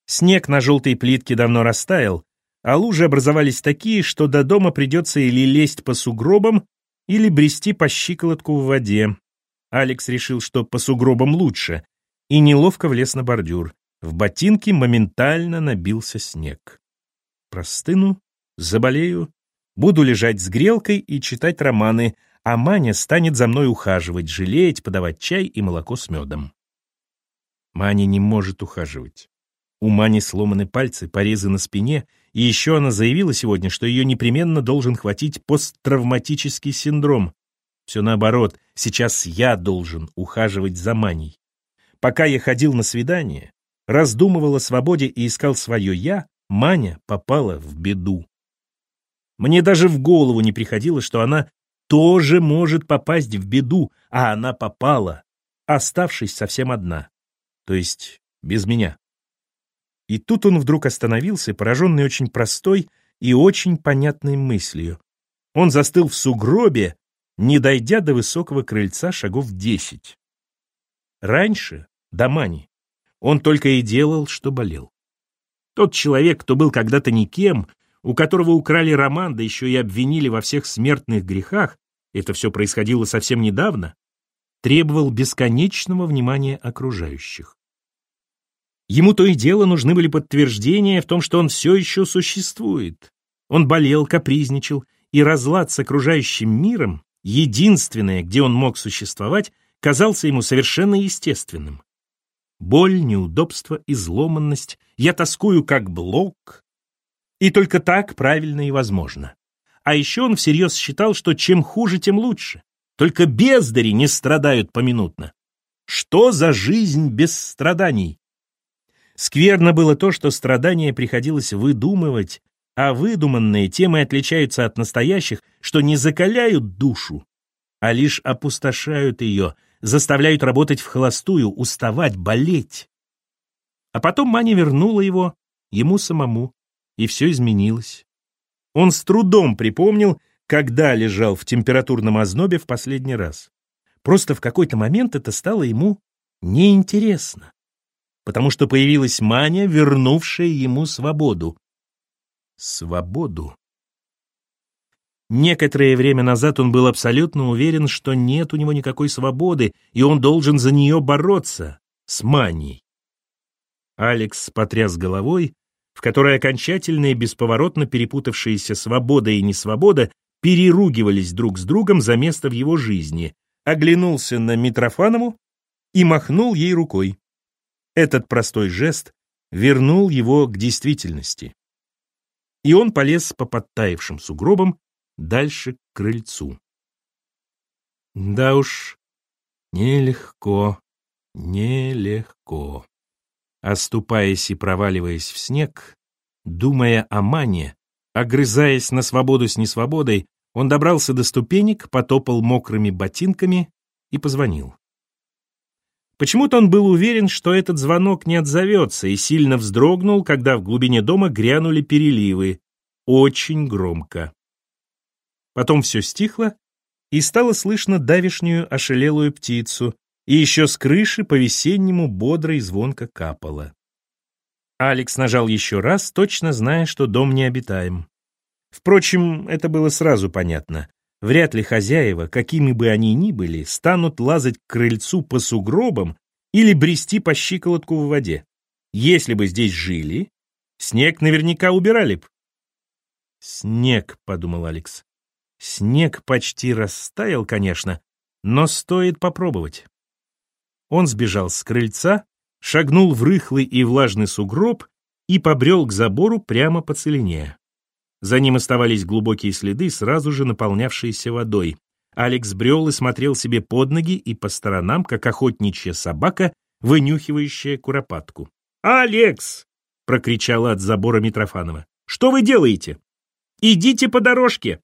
Снег на желтой плитке давно растаял, а лужи образовались такие, что до дома придется или лезть по сугробам, или брести по щиколотку в воде. Алекс решил, что по сугробам лучше, и неловко влез на бордюр. В ботинке моментально набился снег. Простыну, заболею, буду лежать с грелкой и читать романы, а Маня станет за мной ухаживать, жалеть, подавать чай и молоко с медом. Маня не может ухаживать. У Мани сломаны пальцы, порезы на спине, и еще она заявила сегодня, что ее непременно должен хватить посттравматический синдром. Все наоборот, сейчас я должен ухаживать за Маней. Пока я ходил на свидание, раздумывал о свободе и искал свое «я», Маня попала в беду. Мне даже в голову не приходило, что она тоже может попасть в беду, а она попала, оставшись совсем одна, то есть без меня. И тут он вдруг остановился, пораженный очень простой и очень понятной мыслью. Он застыл в сугробе, не дойдя до высокого крыльца шагов десять. Раньше, до Мани, он только и делал, что болел. Тот человек, кто был когда-то никем, у которого украли роман, да еще и обвинили во всех смертных грехах, это все происходило совсем недавно, требовал бесконечного внимания окружающих. Ему то и дело нужны были подтверждения в том, что он все еще существует. Он болел, капризничал, и разлад с окружающим миром, единственное, где он мог существовать, казался ему совершенно естественным. Боль, неудобство, изломанность, я тоскую как блок, и только так правильно и возможно. А еще он всерьез считал, что чем хуже, тем лучше. Только бездари не страдают поминутно. Что за жизнь без страданий? Скверно было то, что страдания приходилось выдумывать, а выдуманные темы отличаются от настоящих, что не закаляют душу, а лишь опустошают ее, заставляют работать в холостую, уставать, болеть. А потом Маня вернула его, ему самому, и все изменилось. Он с трудом припомнил, когда лежал в температурном ознобе в последний раз. Просто в какой-то момент это стало ему неинтересно, потому что появилась Маня, вернувшая ему свободу. Свободу. Некоторое время назад он был абсолютно уверен, что нет у него никакой свободы, и он должен за нее бороться с Маней. Алекс потряс головой, в которой окончательно и бесповоротно перепутавшиеся свобода и несвобода переругивались друг с другом за место в его жизни, оглянулся на Митрофанову и махнул ей рукой. Этот простой жест вернул его к действительности. И он полез по подтаившим сугробам дальше к крыльцу. Да уж, нелегко, нелегко. Оступаясь и проваливаясь в снег, думая о Мане, Огрызаясь на свободу с несвободой, он добрался до ступенек, потопал мокрыми ботинками и позвонил. Почему-то он был уверен, что этот звонок не отзовется, и сильно вздрогнул, когда в глубине дома грянули переливы. Очень громко. Потом все стихло, и стало слышно давишнюю ошалелую птицу, и еще с крыши по-весеннему бодро и звонко капало. Алекс нажал еще раз, точно зная, что дом необитаем. Впрочем, это было сразу понятно. Вряд ли хозяева, какими бы они ни были, станут лазать к крыльцу по сугробам или брести по щиколотку в воде. Если бы здесь жили, снег наверняка убирали б. «Снег», — подумал Алекс. «Снег почти растаял, конечно, но стоит попробовать». Он сбежал с крыльца, шагнул в рыхлый и влажный сугроб и побрел к забору прямо по целине. За ним оставались глубокие следы, сразу же наполнявшиеся водой. Алекс брел и смотрел себе под ноги и по сторонам, как охотничья собака, вынюхивающая куропатку. «Алекс!» — прокричала от забора Митрофанова. «Что вы делаете? Идите по дорожке!»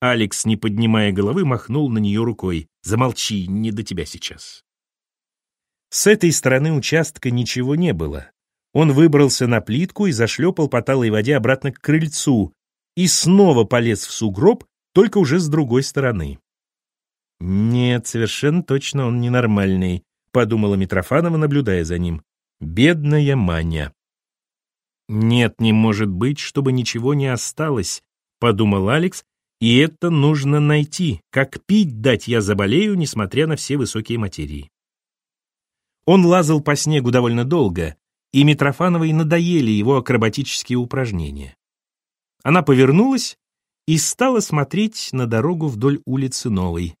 Алекс, не поднимая головы, махнул на нее рукой. «Замолчи, не до тебя сейчас». С этой стороны участка ничего не было. Он выбрался на плитку и зашлепал по талой воде обратно к крыльцу и снова полез в сугроб, только уже с другой стороны. «Нет, совершенно точно он ненормальный», — подумала Митрофанова, наблюдая за ним. «Бедная Маня». «Нет, не может быть, чтобы ничего не осталось», — подумал Алекс, «и это нужно найти. Как пить дать я заболею, несмотря на все высокие материи». Он лазал по снегу довольно долго, и Митрофановой надоели его акробатические упражнения. Она повернулась и стала смотреть на дорогу вдоль улицы Новой.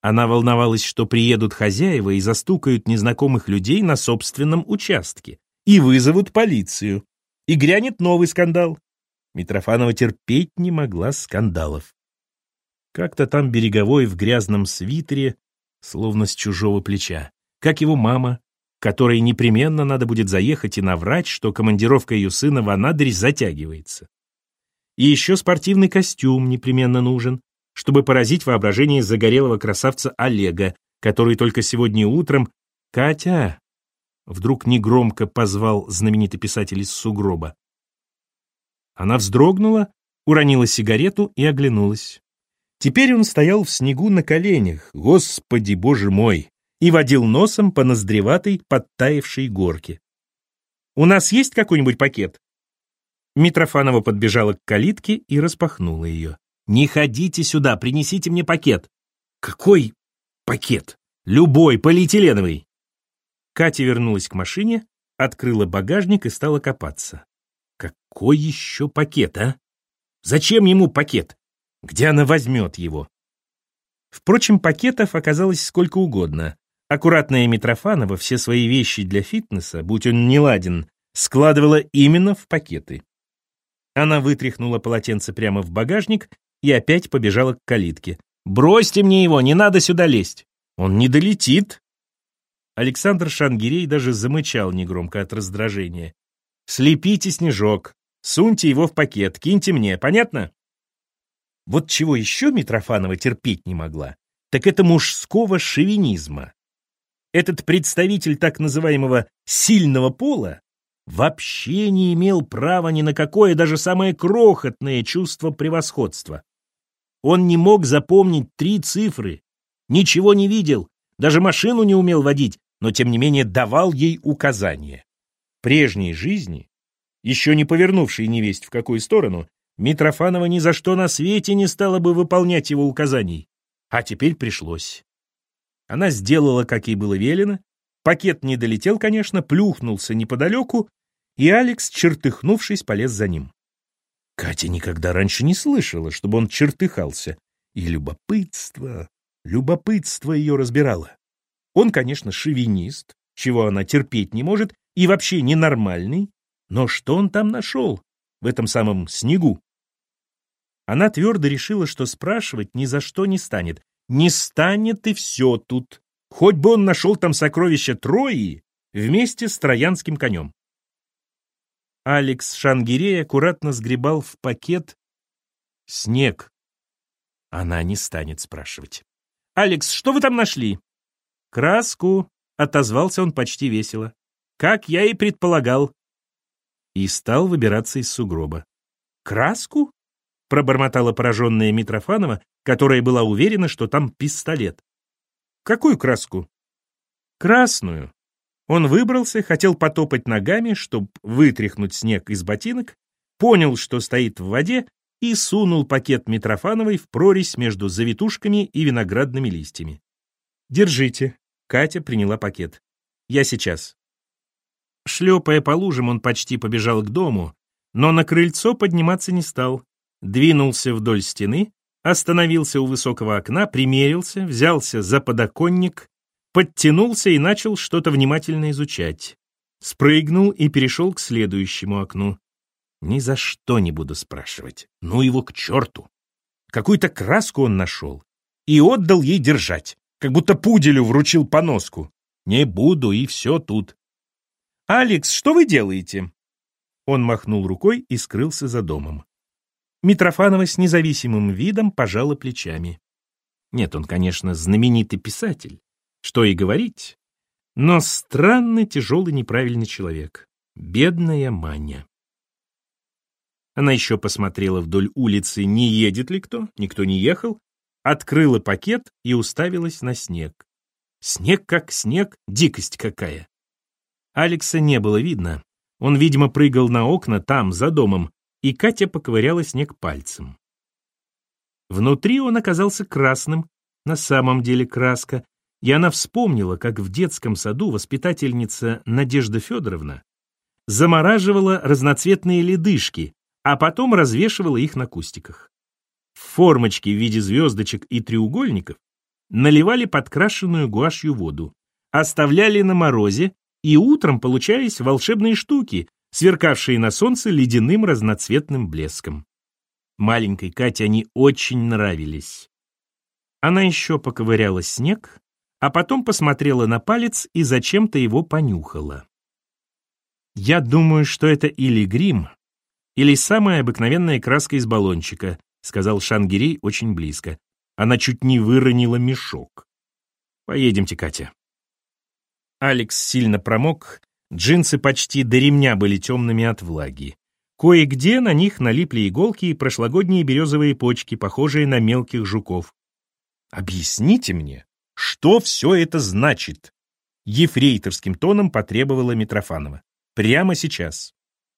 Она волновалась, что приедут хозяева и застукают незнакомых людей на собственном участке, и вызовут полицию, и грянет новый скандал. Митрофанова терпеть не могла скандалов. Как-то там береговой в грязном свитере, словно с чужого плеча, как его мама, которой непременно надо будет заехать и наврать, что командировка ее сына в Анадырь затягивается. И еще спортивный костюм непременно нужен, чтобы поразить воображение загорелого красавца Олега, который только сегодня утром «Катя!» вдруг негромко позвал знаменитый писатель из сугроба. Она вздрогнула, уронила сигарету и оглянулась. Теперь он стоял в снегу на коленях. Господи, боже мой! И водил носом по ноздреватой, подтаявшей горке. «У нас есть какой-нибудь пакет?» Митрофанова подбежала к калитке и распахнула ее. «Не ходите сюда, принесите мне пакет». «Какой пакет?» «Любой, полиэтиленовый». Катя вернулась к машине, открыла багажник и стала копаться. «Какой еще пакет, а? Зачем ему пакет? Где она возьмет его?» Впрочем, пакетов оказалось сколько угодно. Аккуратная Митрофанова все свои вещи для фитнеса, будь он не ладен, складывала именно в пакеты. Она вытряхнула полотенце прямо в багажник и опять побежала к калитке. «Бросьте мне его, не надо сюда лезть! Он не долетит!» Александр Шангирей даже замычал негромко от раздражения. «Слепите снежок, суньте его в пакет, киньте мне, понятно?» Вот чего еще Митрофанова терпеть не могла, так это мужского шовинизма. Этот представитель так называемого «сильного пола» вообще не имел права ни на какое, даже самое крохотное чувство превосходства. Он не мог запомнить три цифры, ничего не видел, даже машину не умел водить, но тем не менее давал ей указания. В прежней жизни, еще не повернувшей невесть в какую сторону, Митрофанова ни за что на свете не стала бы выполнять его указаний. А теперь пришлось. Она сделала, как ей было велено. Пакет не долетел, конечно, плюхнулся неподалеку, и Алекс, чертыхнувшись, полез за ним. Катя никогда раньше не слышала, чтобы он чертыхался. И любопытство, любопытство ее разбирало. Он, конечно, шовинист, чего она терпеть не может, и вообще ненормальный, но что он там нашел, в этом самом снегу? Она твердо решила, что спрашивать ни за что не станет, не станет и все тут. Хоть бы он нашел там сокровища Трои вместе с троянским конем. Алекс Шангирей аккуратно сгребал в пакет снег. Она не станет спрашивать. «Алекс, что вы там нашли?» «Краску», — отозвался он почти весело. «Как я и предполагал». И стал выбираться из сугроба. «Краску?» — пробормотала пораженная Митрофанова, которая была уверена, что там пистолет. «Какую краску?» «Красную». Он выбрался, хотел потопать ногами, чтобы вытряхнуть снег из ботинок, понял, что стоит в воде, и сунул пакет Митрофановой в прорезь между завитушками и виноградными листьями. «Держите». Катя приняла пакет. «Я сейчас». Шлепая по лужам, он почти побежал к дому, но на крыльцо подниматься не стал. Двинулся вдоль стены, остановился у высокого окна, примерился, взялся за подоконник, подтянулся и начал что-то внимательно изучать. Спрыгнул и перешел к следующему окну. Ни за что не буду спрашивать. Ну его к черту. Какую-то краску он нашел и отдал ей держать, как будто пуделю вручил поноску. Не буду, и все тут. «Алекс, что вы делаете?» Он махнул рукой и скрылся за домом. Митрофанова с независимым видом пожала плечами. Нет, он, конечно, знаменитый писатель, что и говорить, но странный, тяжелый, неправильный человек. Бедная Маня. Она еще посмотрела вдоль улицы, не едет ли кто, никто не ехал, открыла пакет и уставилась на снег. Снег как снег, дикость какая. Алекса не было видно. Он, видимо, прыгал на окна там, за домом, и Катя поковыряла снег пальцем. Внутри он оказался красным, на самом деле краска, и она вспомнила, как в детском саду воспитательница Надежда Федоровна замораживала разноцветные ледышки, а потом развешивала их на кустиках. В формочки в виде звездочек и треугольников наливали подкрашенную гуашью воду, оставляли на морозе, и утром получались волшебные штуки, сверкавшие на солнце ледяным разноцветным блеском. Маленькой Кате они очень нравились. Она еще поковыряла снег, а потом посмотрела на палец и зачем-то его понюхала. Я думаю, что это или грим, или самая обыкновенная краска из баллончика, сказал Шангирей очень близко. Она чуть не выронила мешок. Поедемте, Катя. Алекс сильно промок, джинсы почти до ремня были темными от влаги. Кое-где на них налипли иголки и прошлогодние березовые почки, похожие на мелких жуков. «Объясните мне, что все это значит?» Ефрейторским тоном потребовала Митрофанова. «Прямо сейчас».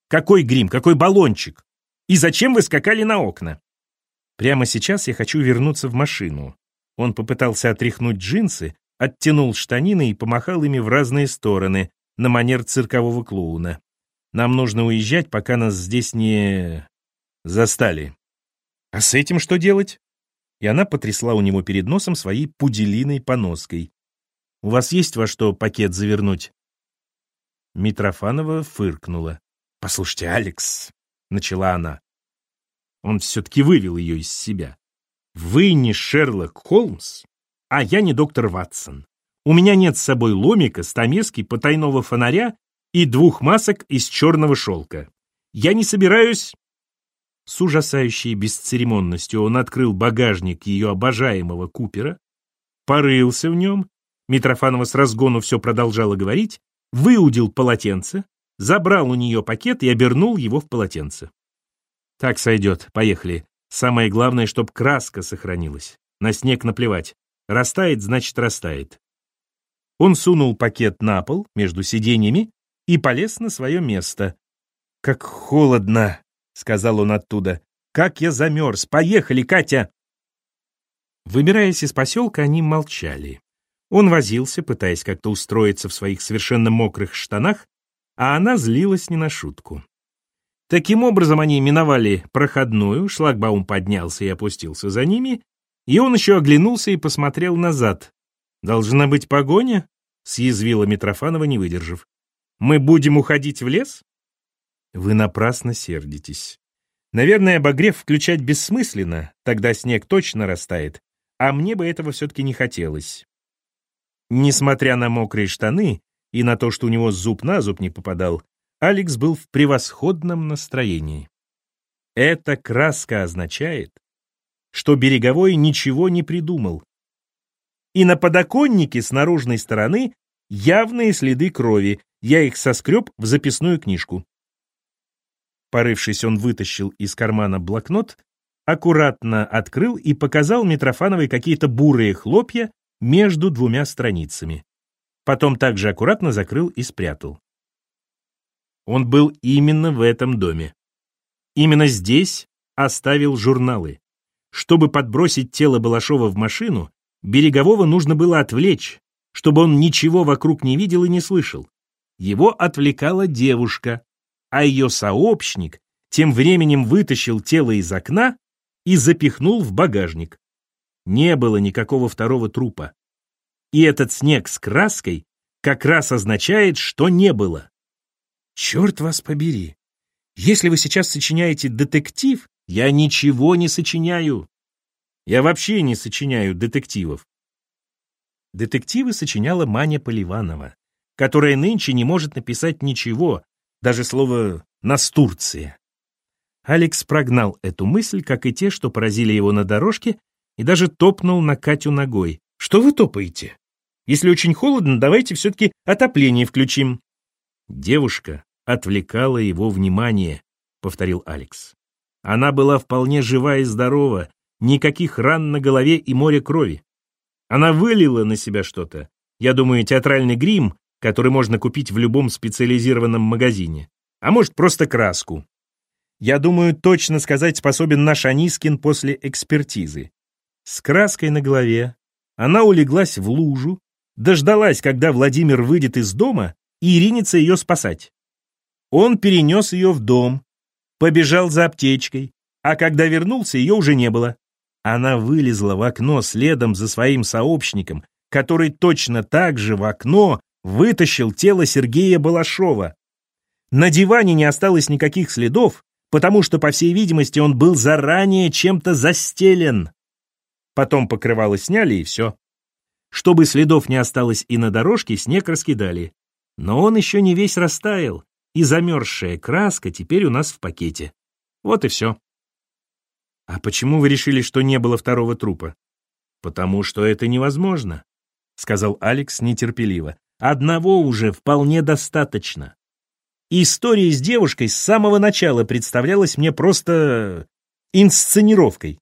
Какой грим, какой баллончик? И зачем вы скакали на окна? Прямо сейчас я хочу вернуться в машину. Он попытался отряхнуть джинсы, оттянул штанины и помахал ими в разные стороны, на манер циркового клоуна. Нам нужно уезжать, пока нас здесь не... застали. А с этим что делать? И она потрясла у него перед носом своей пуделиной поноской. «У вас есть во что пакет завернуть?» Митрофанова фыркнула. «Послушайте, Алекс», — начала она. Он все-таки вывел ее из себя. «Вы не Шерлок Холмс, а я не доктор Ватсон. У меня нет с собой ломика, стамески, потайного фонаря и двух масок из черного шелка. Я не собираюсь...» С ужасающей бесцеремонностью он открыл багажник ее обожаемого Купера, порылся в нем, Митрофанова с разгону все продолжала говорить, выудил полотенце, забрал у нее пакет и обернул его в полотенце. «Так сойдет, поехали. Самое главное, чтоб краска сохранилась. На снег наплевать. Растает, значит, растает». Он сунул пакет на пол между сиденьями и полез на свое место. «Как холодно!» — сказал он оттуда. «Как я замерз! Поехали, Катя!» Выбираясь из поселка, они молчали. Он возился, пытаясь как-то устроиться в своих совершенно мокрых штанах, а она злилась не на шутку. Таким образом, они миновали проходную, шлагбаум поднялся и опустился за ними, и он еще оглянулся и посмотрел назад. «Должна быть погоня?» — съязвила Митрофанова, не выдержав. «Мы будем уходить в лес?» «Вы напрасно сердитесь. Наверное, обогрев включать бессмысленно, тогда снег точно растает, а мне бы этого все-таки не хотелось». Несмотря на мокрые штаны, и на то, что у него зуб на зуб не попадал, Алекс был в превосходном настроении. Эта краска означает, что Береговой ничего не придумал. И на подоконнике с наружной стороны явные следы крови, я их соскреб в записную книжку. Порывшись, он вытащил из кармана блокнот, аккуратно открыл и показал Митрофановой какие-то бурые хлопья между двумя страницами. Потом также аккуратно закрыл и спрятал. Он был именно в этом доме. Именно здесь оставил журналы. Чтобы подбросить тело Балашова в машину, Берегового нужно было отвлечь, чтобы он ничего вокруг не видел и не слышал. Его отвлекала девушка, а ее сообщник тем временем вытащил тело из окна и запихнул в багажник. Не было никакого второго трупа. И этот снег с краской как раз означает, что не было. Черт вас побери! Если вы сейчас сочиняете детектив, я ничего не сочиняю. Я вообще не сочиняю детективов. Детективы сочиняла Маня Поливанова, которая нынче не может написать ничего, даже слово «настурция». Алекс прогнал эту мысль, как и те, что поразили его на дорожке, и даже топнул на Катю ногой. «Что вы топаете? Если очень холодно, давайте все-таки отопление включим». Девушка отвлекала его внимание, повторил Алекс. Она была вполне жива и здорова, никаких ран на голове и море крови. Она вылила на себя что-то. Я думаю, театральный грим, который можно купить в любом специализированном магазине. А может, просто краску. Я думаю, точно сказать способен наш Анискин после экспертизы. С краской на голове она улеглась в лужу, дождалась, когда Владимир выйдет из дома и ринется ее спасать. Он перенес ее в дом, побежал за аптечкой, а когда вернулся, ее уже не было. Она вылезла в окно следом за своим сообщником, который точно так же в окно вытащил тело Сергея Балашова. На диване не осталось никаких следов, потому что, по всей видимости, он был заранее чем-то застелен. Потом покрывало сняли, и все. Чтобы следов не осталось и на дорожке, снег раскидали. Но он еще не весь растаял, и замерзшая краска теперь у нас в пакете. Вот и все. «А почему вы решили, что не было второго трупа?» «Потому что это невозможно», — сказал Алекс нетерпеливо. «Одного уже вполне достаточно. История с девушкой с самого начала представлялась мне просто инсценировкой.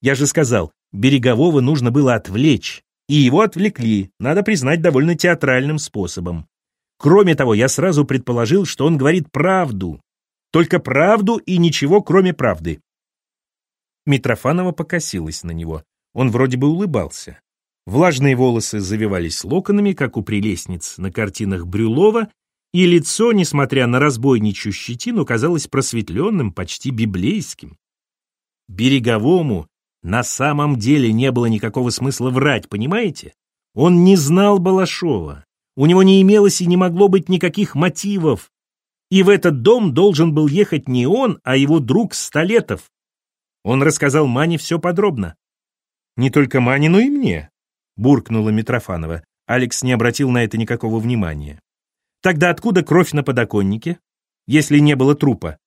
Я же сказал, Берегового нужно было отвлечь, и его отвлекли, надо признать, довольно театральным способом. Кроме того, я сразу предположил, что он говорит правду. Только правду и ничего, кроме правды. Митрофанова покосилась на него. Он вроде бы улыбался. Влажные волосы завивались локонами, как у прелестниц на картинах Брюлова, и лицо, несмотря на разбойничью щетину, казалось просветленным, почти библейским. Береговому на самом деле не было никакого смысла врать, понимаете? Он не знал Балашова. У него не имелось и не могло быть никаких мотивов. И в этот дом должен был ехать не он, а его друг Столетов. Он рассказал Мане все подробно. «Не только Мане, но и мне», — буркнула Митрофанова. Алекс не обратил на это никакого внимания. «Тогда откуда кровь на подоконнике, если не было трупа?»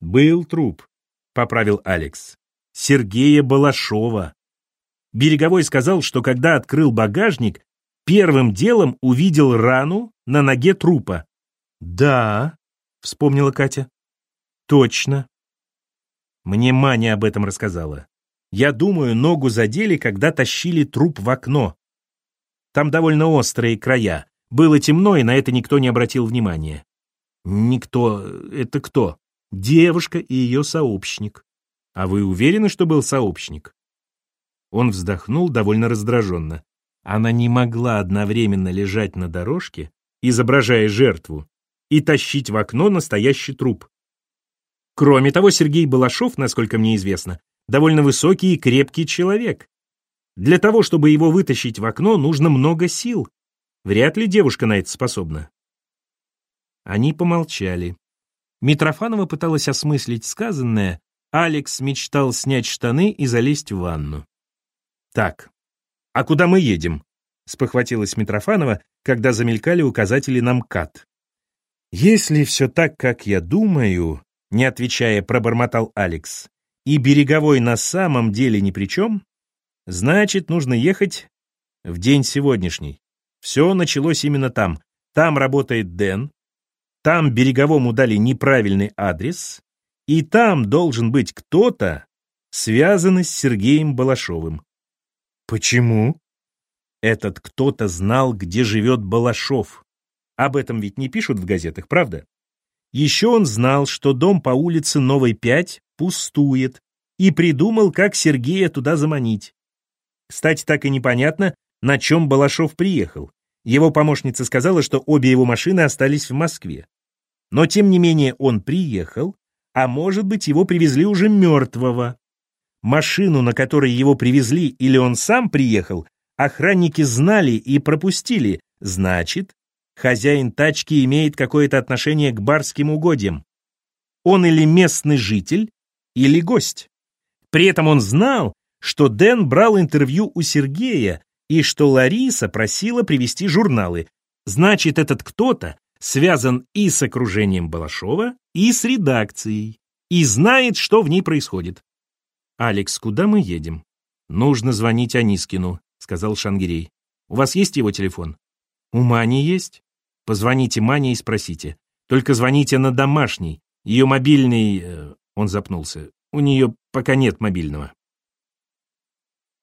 «Был труп», — поправил Алекс. «Сергея Балашова». Береговой сказал, что когда открыл багажник, первым делом увидел рану на ноге трупа. «Да», — вспомнила Катя. «Точно. Мне Маня об этом рассказала. Я думаю, ногу задели, когда тащили труп в окно. Там довольно острые края. Было темно, и на это никто не обратил внимания. Никто... Это кто? Девушка и ее сообщник. А вы уверены, что был сообщник? Он вздохнул довольно раздраженно. Она не могла одновременно лежать на дорожке, изображая жертву, и тащить в окно настоящий труп. Кроме того, Сергей Балашов, насколько мне известно, довольно высокий и крепкий человек. Для того, чтобы его вытащить в окно, нужно много сил. Вряд ли девушка на это способна. Они помолчали. Митрофанова пыталась осмыслить сказанное, Алекс мечтал снять штаны и залезть в ванну. «Так, а куда мы едем?» — спохватилась Митрофанова, когда замелькали указатели на МКАД. Если все так, как я думаю, не отвечая, пробормотал Алекс, и береговой на самом деле ни при чем, значит, нужно ехать в день сегодняшний. Все началось именно там. Там работает Дэн, там береговому дали неправильный адрес, и там должен быть кто-то, связанный с Сергеем Балашовым. Почему? Этот кто-то знал, где живет Балашов. Об этом ведь не пишут в газетах, правда? Еще он знал, что дом по улице Новой 5 пустует, и придумал, как Сергея туда заманить. Кстати, так и непонятно, на чем Балашов приехал. Его помощница сказала, что обе его машины остались в Москве. Но, тем не менее, он приехал, а может быть, его привезли уже мертвого. Машину, на которой его привезли, или он сам приехал, охранники знали и пропустили. Значит, хозяин тачки имеет какое-то отношение к барским угодьям. Он или местный житель, или гость. При этом он знал, что Дэн брал интервью у Сергея и что Лариса просила привезти журналы. Значит, этот кто-то связан и с окружением Балашова, и с редакцией, и знает, что в ней происходит. «Алекс, куда мы едем?» «Нужно звонить Анискину», — сказал Шангирей. «У вас есть его телефон?» «У Мани есть. Позвоните Мане и спросите. Только звоните на домашний. Ее мобильный...» э, Он запнулся. «У нее пока нет мобильного».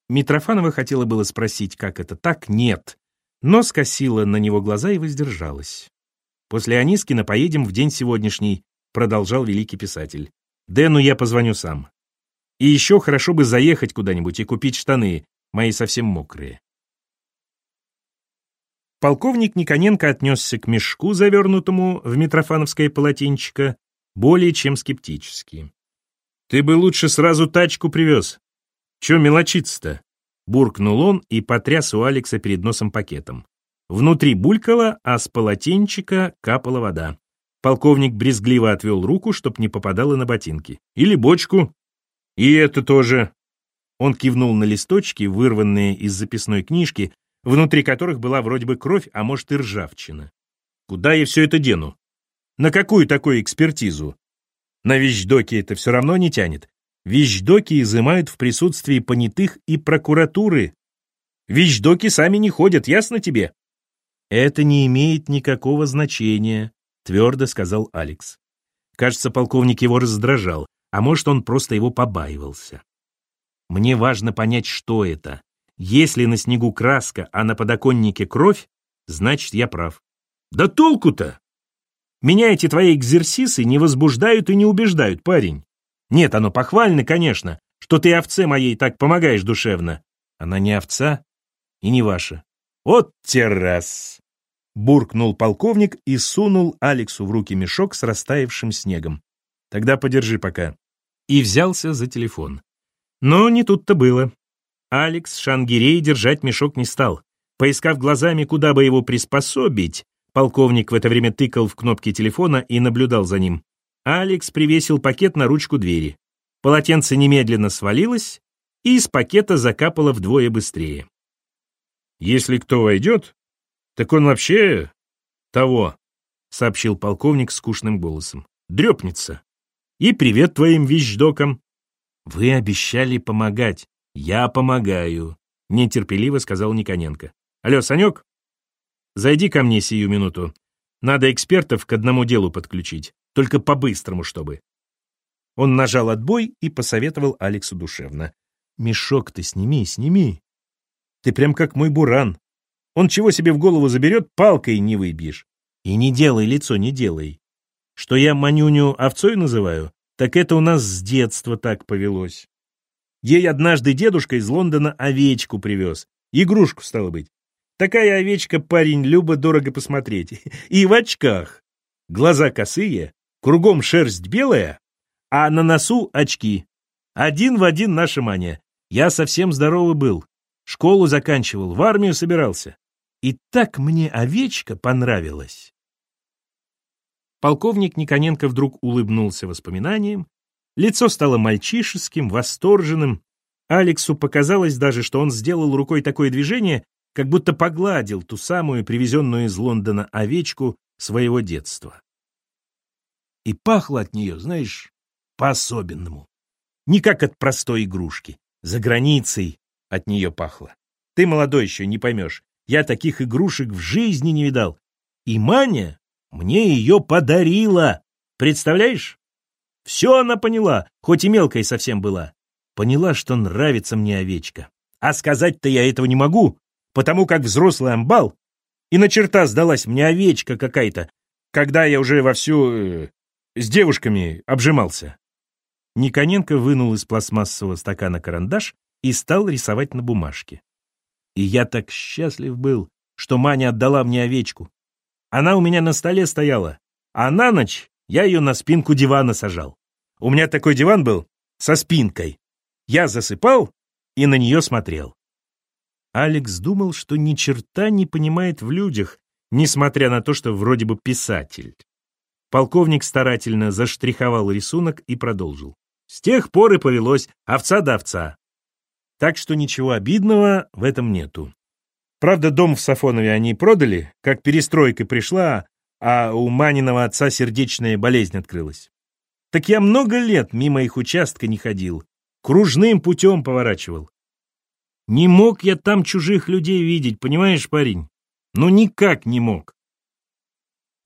Митрофанова хотела было спросить, как это так, нет, но скосила на него глаза и воздержалась. «После Анискина поедем в день сегодняшний», продолжал великий писатель. «Дэну я позвоню сам. И еще хорошо бы заехать куда-нибудь и купить штаны, мои совсем мокрые». Полковник Никоненко отнесся к мешку, завернутому в митрофановское полотенчико, более чем скептически. «Ты бы лучше сразу тачку привез. Че мелочиться-то?» Буркнул он и потряс у Алекса перед носом пакетом. Внутри булькало, а с полотенчика капала вода. Полковник брезгливо отвел руку, чтоб не попадало на ботинки. «Или бочку. И это тоже». Он кивнул на листочки, вырванные из записной книжки, внутри которых была вроде бы кровь, а может и ржавчина. «Куда я все это дену? На какую такую экспертизу? На вещдоке это все равно не тянет. Вещдоки изымают в присутствии понятых и прокуратуры. Вещдоки сами не ходят, ясно тебе? Это не имеет никакого значения, твердо сказал Алекс. Кажется, полковник его раздражал, а может, он просто его побаивался. Мне важно понять, что это. Если на снегу краска, а на подоконнике кровь, значит, я прав. Да толку-то! Меня эти твои экзерсисы не возбуждают и не убеждают, парень. Нет, оно похвально, конечно, что ты овце моей так помогаешь душевно. Она не овца и не ваша. Вот террас! Буркнул полковник и сунул Алексу в руки мешок с растаявшим снегом. Тогда подержи пока. И взялся за телефон. Но не тут-то было. Алекс Шангирей держать мешок не стал. Поискав глазами, куда бы его приспособить, полковник в это время тыкал в кнопки телефона и наблюдал за ним. Алекс привесил пакет на ручку двери. Полотенце немедленно свалилось, и из пакета закапало вдвое быстрее. «Если кто войдет, так он вообще того», — сообщил полковник скучным голосом. «Дрепнется. И привет твоим вещдокам». «Вы обещали помогать. Я помогаю», — нетерпеливо сказал Никоненко. «Алло, Санек, зайди ко мне сию минуту. Надо экспертов к одному делу подключить. Только по-быстрому, чтобы. Он нажал отбой и посоветовал Алексу душевно. «Мешок ты сними, сними. Ты прям как мой буран. Он чего себе в голову заберет, палкой не выбьешь. И не делай лицо, не делай. Что я Манюню овцой называю, так это у нас с детства так повелось. Ей однажды дедушка из Лондона овечку привез. Игрушку, стало быть. Такая овечка, парень, любо-дорого посмотреть. (laughs) И в очках. Глаза косые, Кругом шерсть белая, а на носу очки. Один в один наша Маня. Я совсем здоровый был. Школу заканчивал, в армию собирался. И так мне овечка понравилась. Полковник Никоненко вдруг улыбнулся воспоминанием. Лицо стало мальчишеским, восторженным. Алексу показалось даже, что он сделал рукой такое движение, как будто погладил ту самую привезенную из Лондона овечку своего детства. И пахло от нее, знаешь, по-особенному. Не как от простой игрушки. За границей от нее пахло. Ты молодой еще, не поймешь. Я таких игрушек в жизни не видал. И Маня мне ее подарила. Представляешь? Все она поняла, хоть и мелкой совсем была. Поняла, что нравится мне овечка. А сказать-то я этого не могу, потому как взрослый амбал, и на черта сдалась мне овечка какая-то, когда я уже вовсю э, с девушками обжимался. Никоненко вынул из пластмассового стакана карандаш и стал рисовать на бумажке. И я так счастлив был, что Маня отдала мне овечку. Она у меня на столе стояла, а на ночь я ее на спинку дивана сажал. У меня такой диван был со спинкой. Я засыпал и на нее смотрел. Алекс думал, что ни черта не понимает в людях, несмотря на то, что вроде бы писатель. Полковник старательно заштриховал рисунок и продолжил. С тех пор и повелось овца да овца. Так что ничего обидного в этом нету. Правда, дом в Сафонове они продали, как перестройка пришла, а у Маниного отца сердечная болезнь открылась. Так я много лет мимо их участка не ходил, кружным путем поворачивал. Не мог я там чужих людей видеть, понимаешь, парень? Ну никак не мог.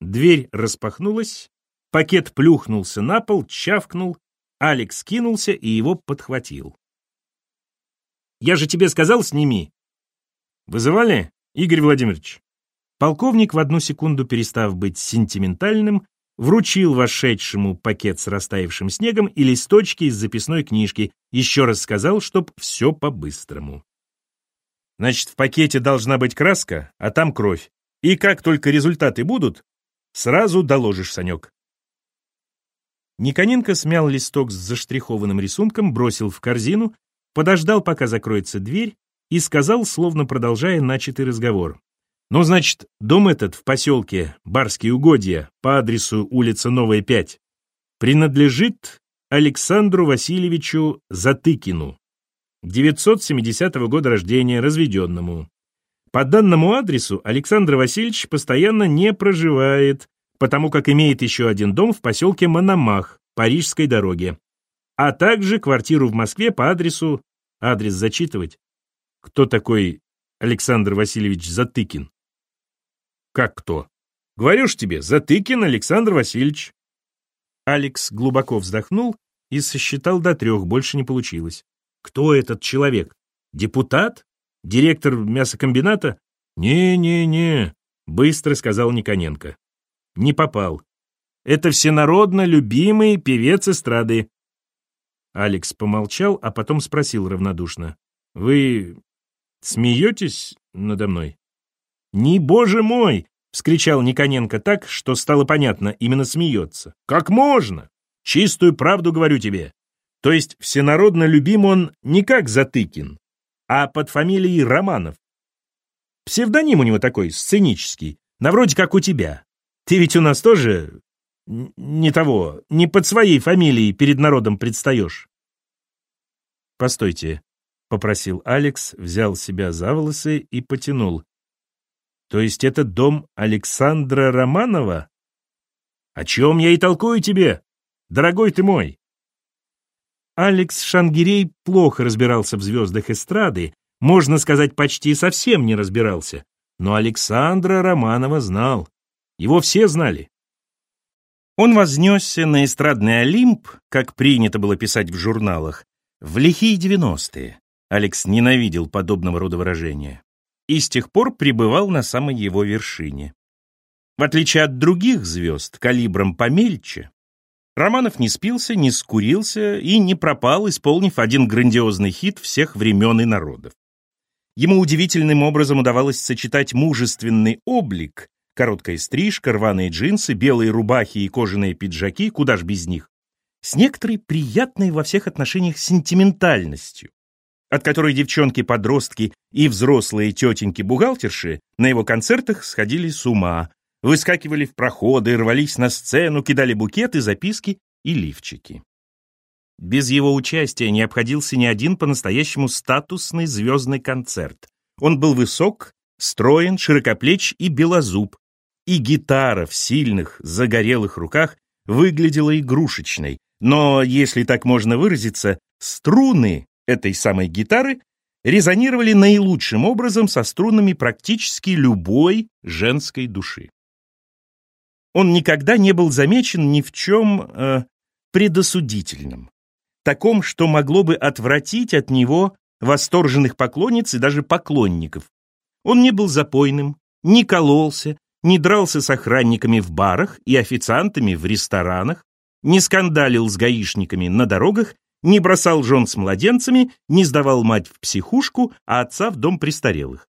Дверь распахнулась, пакет плюхнулся на пол, чавкнул, Алекс кинулся и его подхватил. «Я же тебе сказал, сними!» «Вызывали, Игорь Владимирович?» Полковник, в одну секунду перестав быть сентиментальным, вручил вошедшему пакет с растаявшим снегом и листочки из записной книжки, еще раз сказал, чтоб все по-быстрому. Значит, в пакете должна быть краска, а там кровь. И как только результаты будут, сразу доложишь, Санек. Никоненко смял листок с заштрихованным рисунком, бросил в корзину, подождал, пока закроется дверь, и сказал, словно продолжая начатый разговор. «Ну, значит, дом этот в поселке Барские угодья по адресу улица Новая, 5 принадлежит Александру Васильевичу Затыкину, 970 года рождения, разведенному. По данному адресу Александр Васильевич постоянно не проживает, потому как имеет еще один дом в поселке Мономах, Парижской дороге, а также квартиру в Москве по адресу... Адрес зачитывать? Кто такой Александр Васильевич Затыкин? Как кто? Говорю ж тебе, Затыкин Александр Васильевич. Алекс глубоко вздохнул и сосчитал до трех, больше не получилось. Кто этот человек? Депутат? Директор мясокомбината? Не-не-не, быстро сказал Никоненко. Не попал. Это всенародно любимый певец эстрады. Алекс помолчал, а потом спросил равнодушно. Вы смеетесь надо мной? Не, боже мой! вскричал Никоненко так, что стало понятно, именно смеется. Как можно? Чистую правду говорю тебе. То есть всенародно любим он не как Затыкин, а под фамилией Романов. Псевдоним у него такой, сценический, на вроде как у тебя. Ты ведь у нас тоже не того, не под своей фамилией перед народом предстаешь. Постойте, попросил Алекс, взял себя за волосы и потянул. То есть это дом Александра Романова? О чем я и толкую тебе, дорогой ты мой? Алекс Шангирей плохо разбирался в звездах эстрады, можно сказать, почти совсем не разбирался. Но Александра Романова знал. Его все знали. Он вознесся на эстрадный Олимп, как принято было писать в журналах, в лихие девяностые. Алекс ненавидел подобного рода выражения. И с тех пор пребывал на самой его вершине. В отличие от других звезд, калибром помельче, Романов не спился, не скурился и не пропал, исполнив один грандиозный хит всех времен и народов. Ему удивительным образом удавалось сочетать мужественный облик, короткая стрижка, рваные джинсы, белые рубахи и кожаные пиджаки, куда ж без них, с некоторой приятной во всех отношениях сентиментальностью, от которой девчонки-подростки и взрослые тетеньки-бухгалтерши на его концертах сходили с ума, выскакивали в проходы, рвались на сцену, кидали букеты, записки и лифчики. Без его участия не обходился ни один по-настоящему статусный звездный концерт. Он был высок, строен, широкоплеч и белозуб, и гитара в сильных, загорелых руках выглядела игрушечной, но, если так можно выразиться, струны этой самой гитары резонировали наилучшим образом со струнами практически любой женской души. Он никогда не был замечен ни в чем э, предосудительном, таком, что могло бы отвратить от него восторженных поклонниц и даже поклонников. Он не был запойным, не кололся, не дрался с охранниками в барах и официантами в ресторанах, не скандалил с гаишниками на дорогах, не бросал жен с младенцами, не сдавал мать в психушку, а отца в дом престарелых.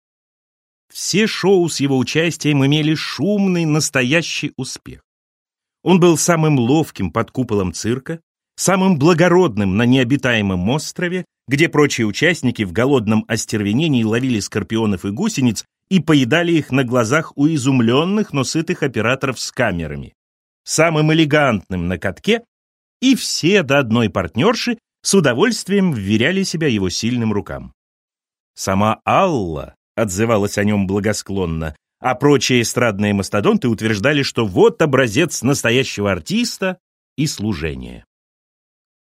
Все шоу с его участием имели шумный, настоящий успех. Он был самым ловким под куполом цирка, самым благородным на необитаемом острове, где прочие участники в голодном остервенении ловили скорпионов и гусениц и поедали их на глазах у изумленных, но сытых операторов с камерами. Самым элегантным на катке, и все до одной партнерши с удовольствием вверяли себя его сильным рукам. Сама Алла отзывалась о нем благосклонно, а прочие эстрадные мастодонты утверждали, что вот образец настоящего артиста и служения.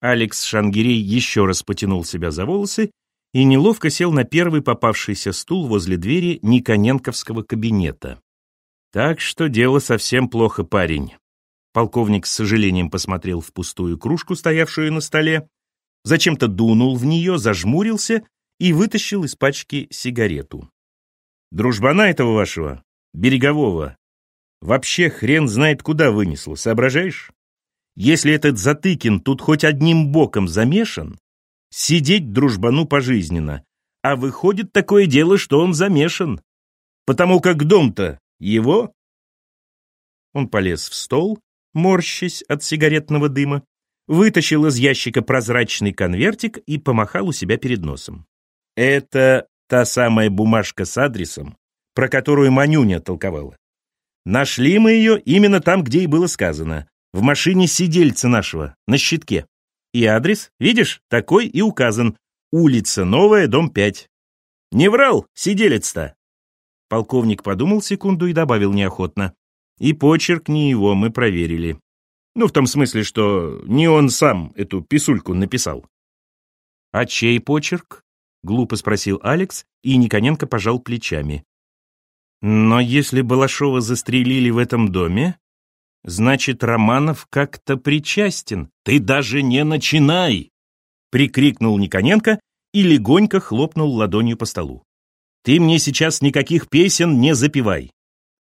Алекс Шангирей еще раз потянул себя за волосы и неловко сел на первый попавшийся стул возле двери Никоненковского кабинета. Так что дело совсем плохо, парень. Полковник с сожалением посмотрел в пустую кружку, стоявшую на столе, зачем-то дунул в нее, зажмурился и вытащил из пачки сигарету. «Дружбана этого вашего, берегового, вообще хрен знает куда вынесло, соображаешь? Если этот Затыкин тут хоть одним боком замешан, сидеть дружбану пожизненно. А выходит такое дело, что он замешан. Потому как дом-то его. Он полез в стол, морщась от сигаретного дыма, вытащил из ящика прозрачный конвертик и помахал у себя перед носом. Это та самая бумажка с адресом, про которую Манюня толковала. Нашли мы ее именно там, где и было сказано. В машине сидельца нашего, на щитке. И адрес, видишь, такой и указан. Улица Новая, дом 5. Не врал, сиделец-то. Полковник подумал секунду и добавил неохотно. И почерк не его мы проверили. Ну, в том смысле, что не он сам эту писульку написал. «А чей почерк?» — глупо спросил Алекс, и Никоненко пожал плечами. «Но если Балашова застрелили в этом доме, Значит, Романов как-то причастен. Ты даже не начинай!» Прикрикнул Никоненко и легонько хлопнул ладонью по столу. «Ты мне сейчас никаких песен не запевай.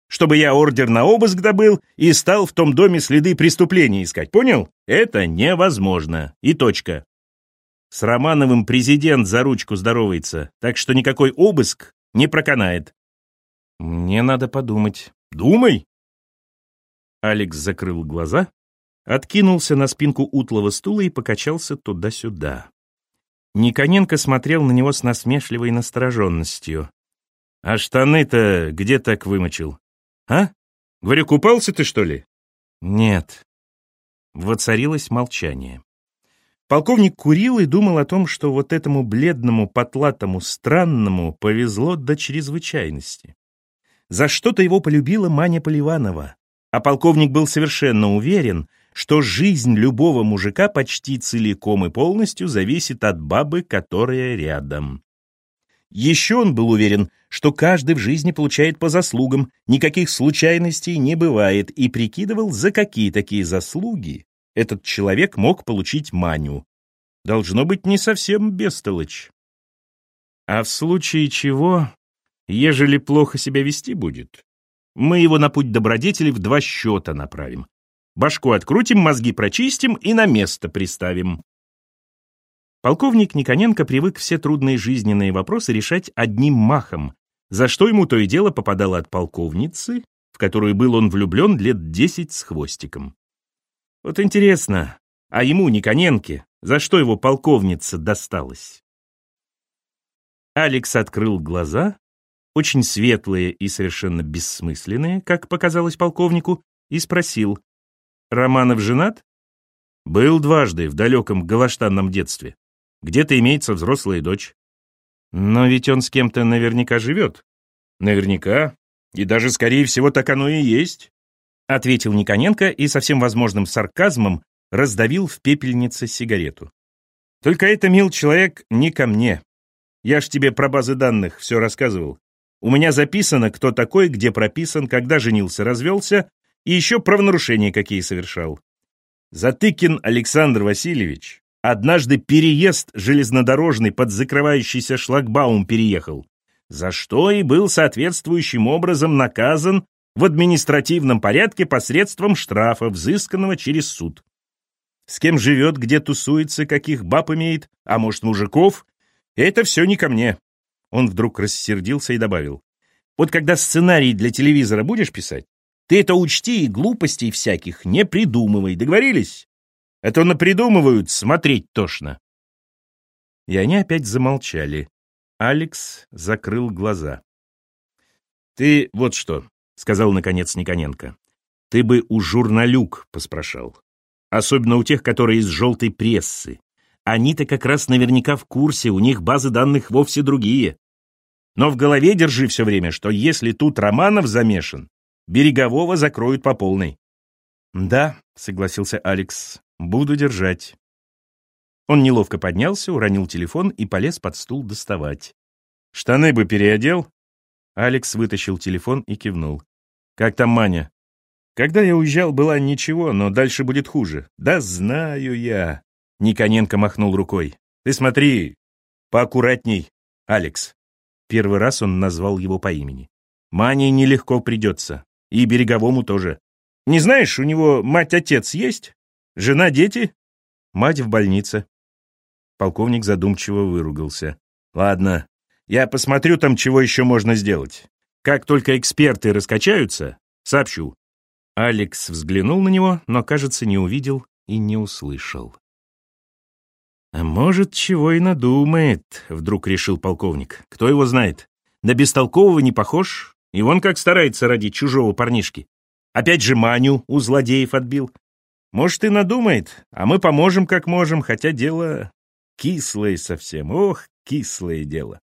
Чтобы я ордер на обыск добыл и стал в том доме следы преступления искать, понял? Это невозможно. И точка. С Романовым президент за ручку здоровается, так что никакой обыск не проканает. Мне надо подумать. Думай, Алекс закрыл глаза, откинулся на спинку утлого стула и покачался туда-сюда. Никоненко смотрел на него с насмешливой настороженностью. «А штаны-то где так вымочил? А? Говорю, купался ты, что ли?» «Нет». Воцарилось молчание. Полковник курил и думал о том, что вот этому бледному, потлатому, странному повезло до чрезвычайности. За что-то его полюбила Маня Поливанова, а полковник был совершенно уверен, что жизнь любого мужика почти целиком и полностью зависит от бабы, которая рядом. Еще он был уверен, что каждый в жизни получает по заслугам, никаких случайностей не бывает, и прикидывал, за какие такие заслуги этот человек мог получить Маню. Должно быть, не совсем бестолочь. А в случае чего, ежели плохо себя вести будет, мы его на путь добродетели в два счета направим. Башку открутим, мозги прочистим и на место приставим. Полковник Никоненко привык все трудные жизненные вопросы решать одним махом, за что ему то и дело попадало от полковницы, в которую был он влюблен лет десять с хвостиком. Вот интересно, а ему, Никоненке, за что его полковница досталась? Алекс открыл глаза очень светлые и совершенно бессмысленные, как показалось полковнику, и спросил, «Романов женат?» «Был дважды в далеком галаштанном детстве. Где-то имеется взрослая дочь». «Но ведь он с кем-то наверняка живет». «Наверняка. И даже, скорее всего, так оно и есть. ответил Никоненко и со всем возможным сарказмом раздавил в пепельнице сигарету. Только это, мил человек, не ко мне. Я ж тебе про базы данных все рассказывал. У меня записано, кто такой, где прописан, когда женился, развелся, и еще правонарушения какие совершал. Затыкин Александр Васильевич однажды переезд железнодорожный под закрывающийся шлагбаум переехал, за что и был соответствующим образом наказан в административном порядке посредством штрафа, взысканного через суд. С кем живет, где тусуется, каких баб имеет, а может, мужиков, это все не ко мне. Он вдруг рассердился и добавил. Вот когда сценарий для телевизора будешь писать, ты это учти и глупостей всяких не придумывай. Договорились? А то напридумывают, смотреть тошно. И они опять замолчали. Алекс закрыл глаза. «Ты вот что», — сказал наконец Никоненко, — «ты бы у журналюк поспрашал. Особенно у тех, которые из желтой прессы. Они-то как раз наверняка в курсе, у них базы данных вовсе другие. Но в голове держи все время, что если тут Романов замешан, Берегового закроют по полной. «Да», — согласился Алекс, — «буду держать». Он неловко поднялся, уронил телефон и полез под стул доставать. «Штаны бы переодел?» Алекс вытащил телефон и кивнул. «Как там Маня?» «Когда я уезжал, была ничего, но дальше будет хуже». «Да знаю я», Никоненко махнул рукой. «Ты смотри, поаккуратней, Алекс». Первый раз он назвал его по имени. «Мане нелегко придется. И Береговому тоже. Не знаешь, у него мать-отец есть? Жена, дети? Мать в больнице». Полковник задумчиво выругался. «Ладно, я посмотрю там, чего еще можно сделать. Как только эксперты раскачаются, сообщу». Алекс взглянул на него, но, кажется, не увидел и не услышал. «А может, чего и надумает», — вдруг решил полковник. «Кто его знает? На бестолкового не похож, и вон как старается ради чужого парнишки. Опять же Маню у злодеев отбил. Может, и надумает, а мы поможем как можем, хотя дело кислое совсем. Ох, кислое дело».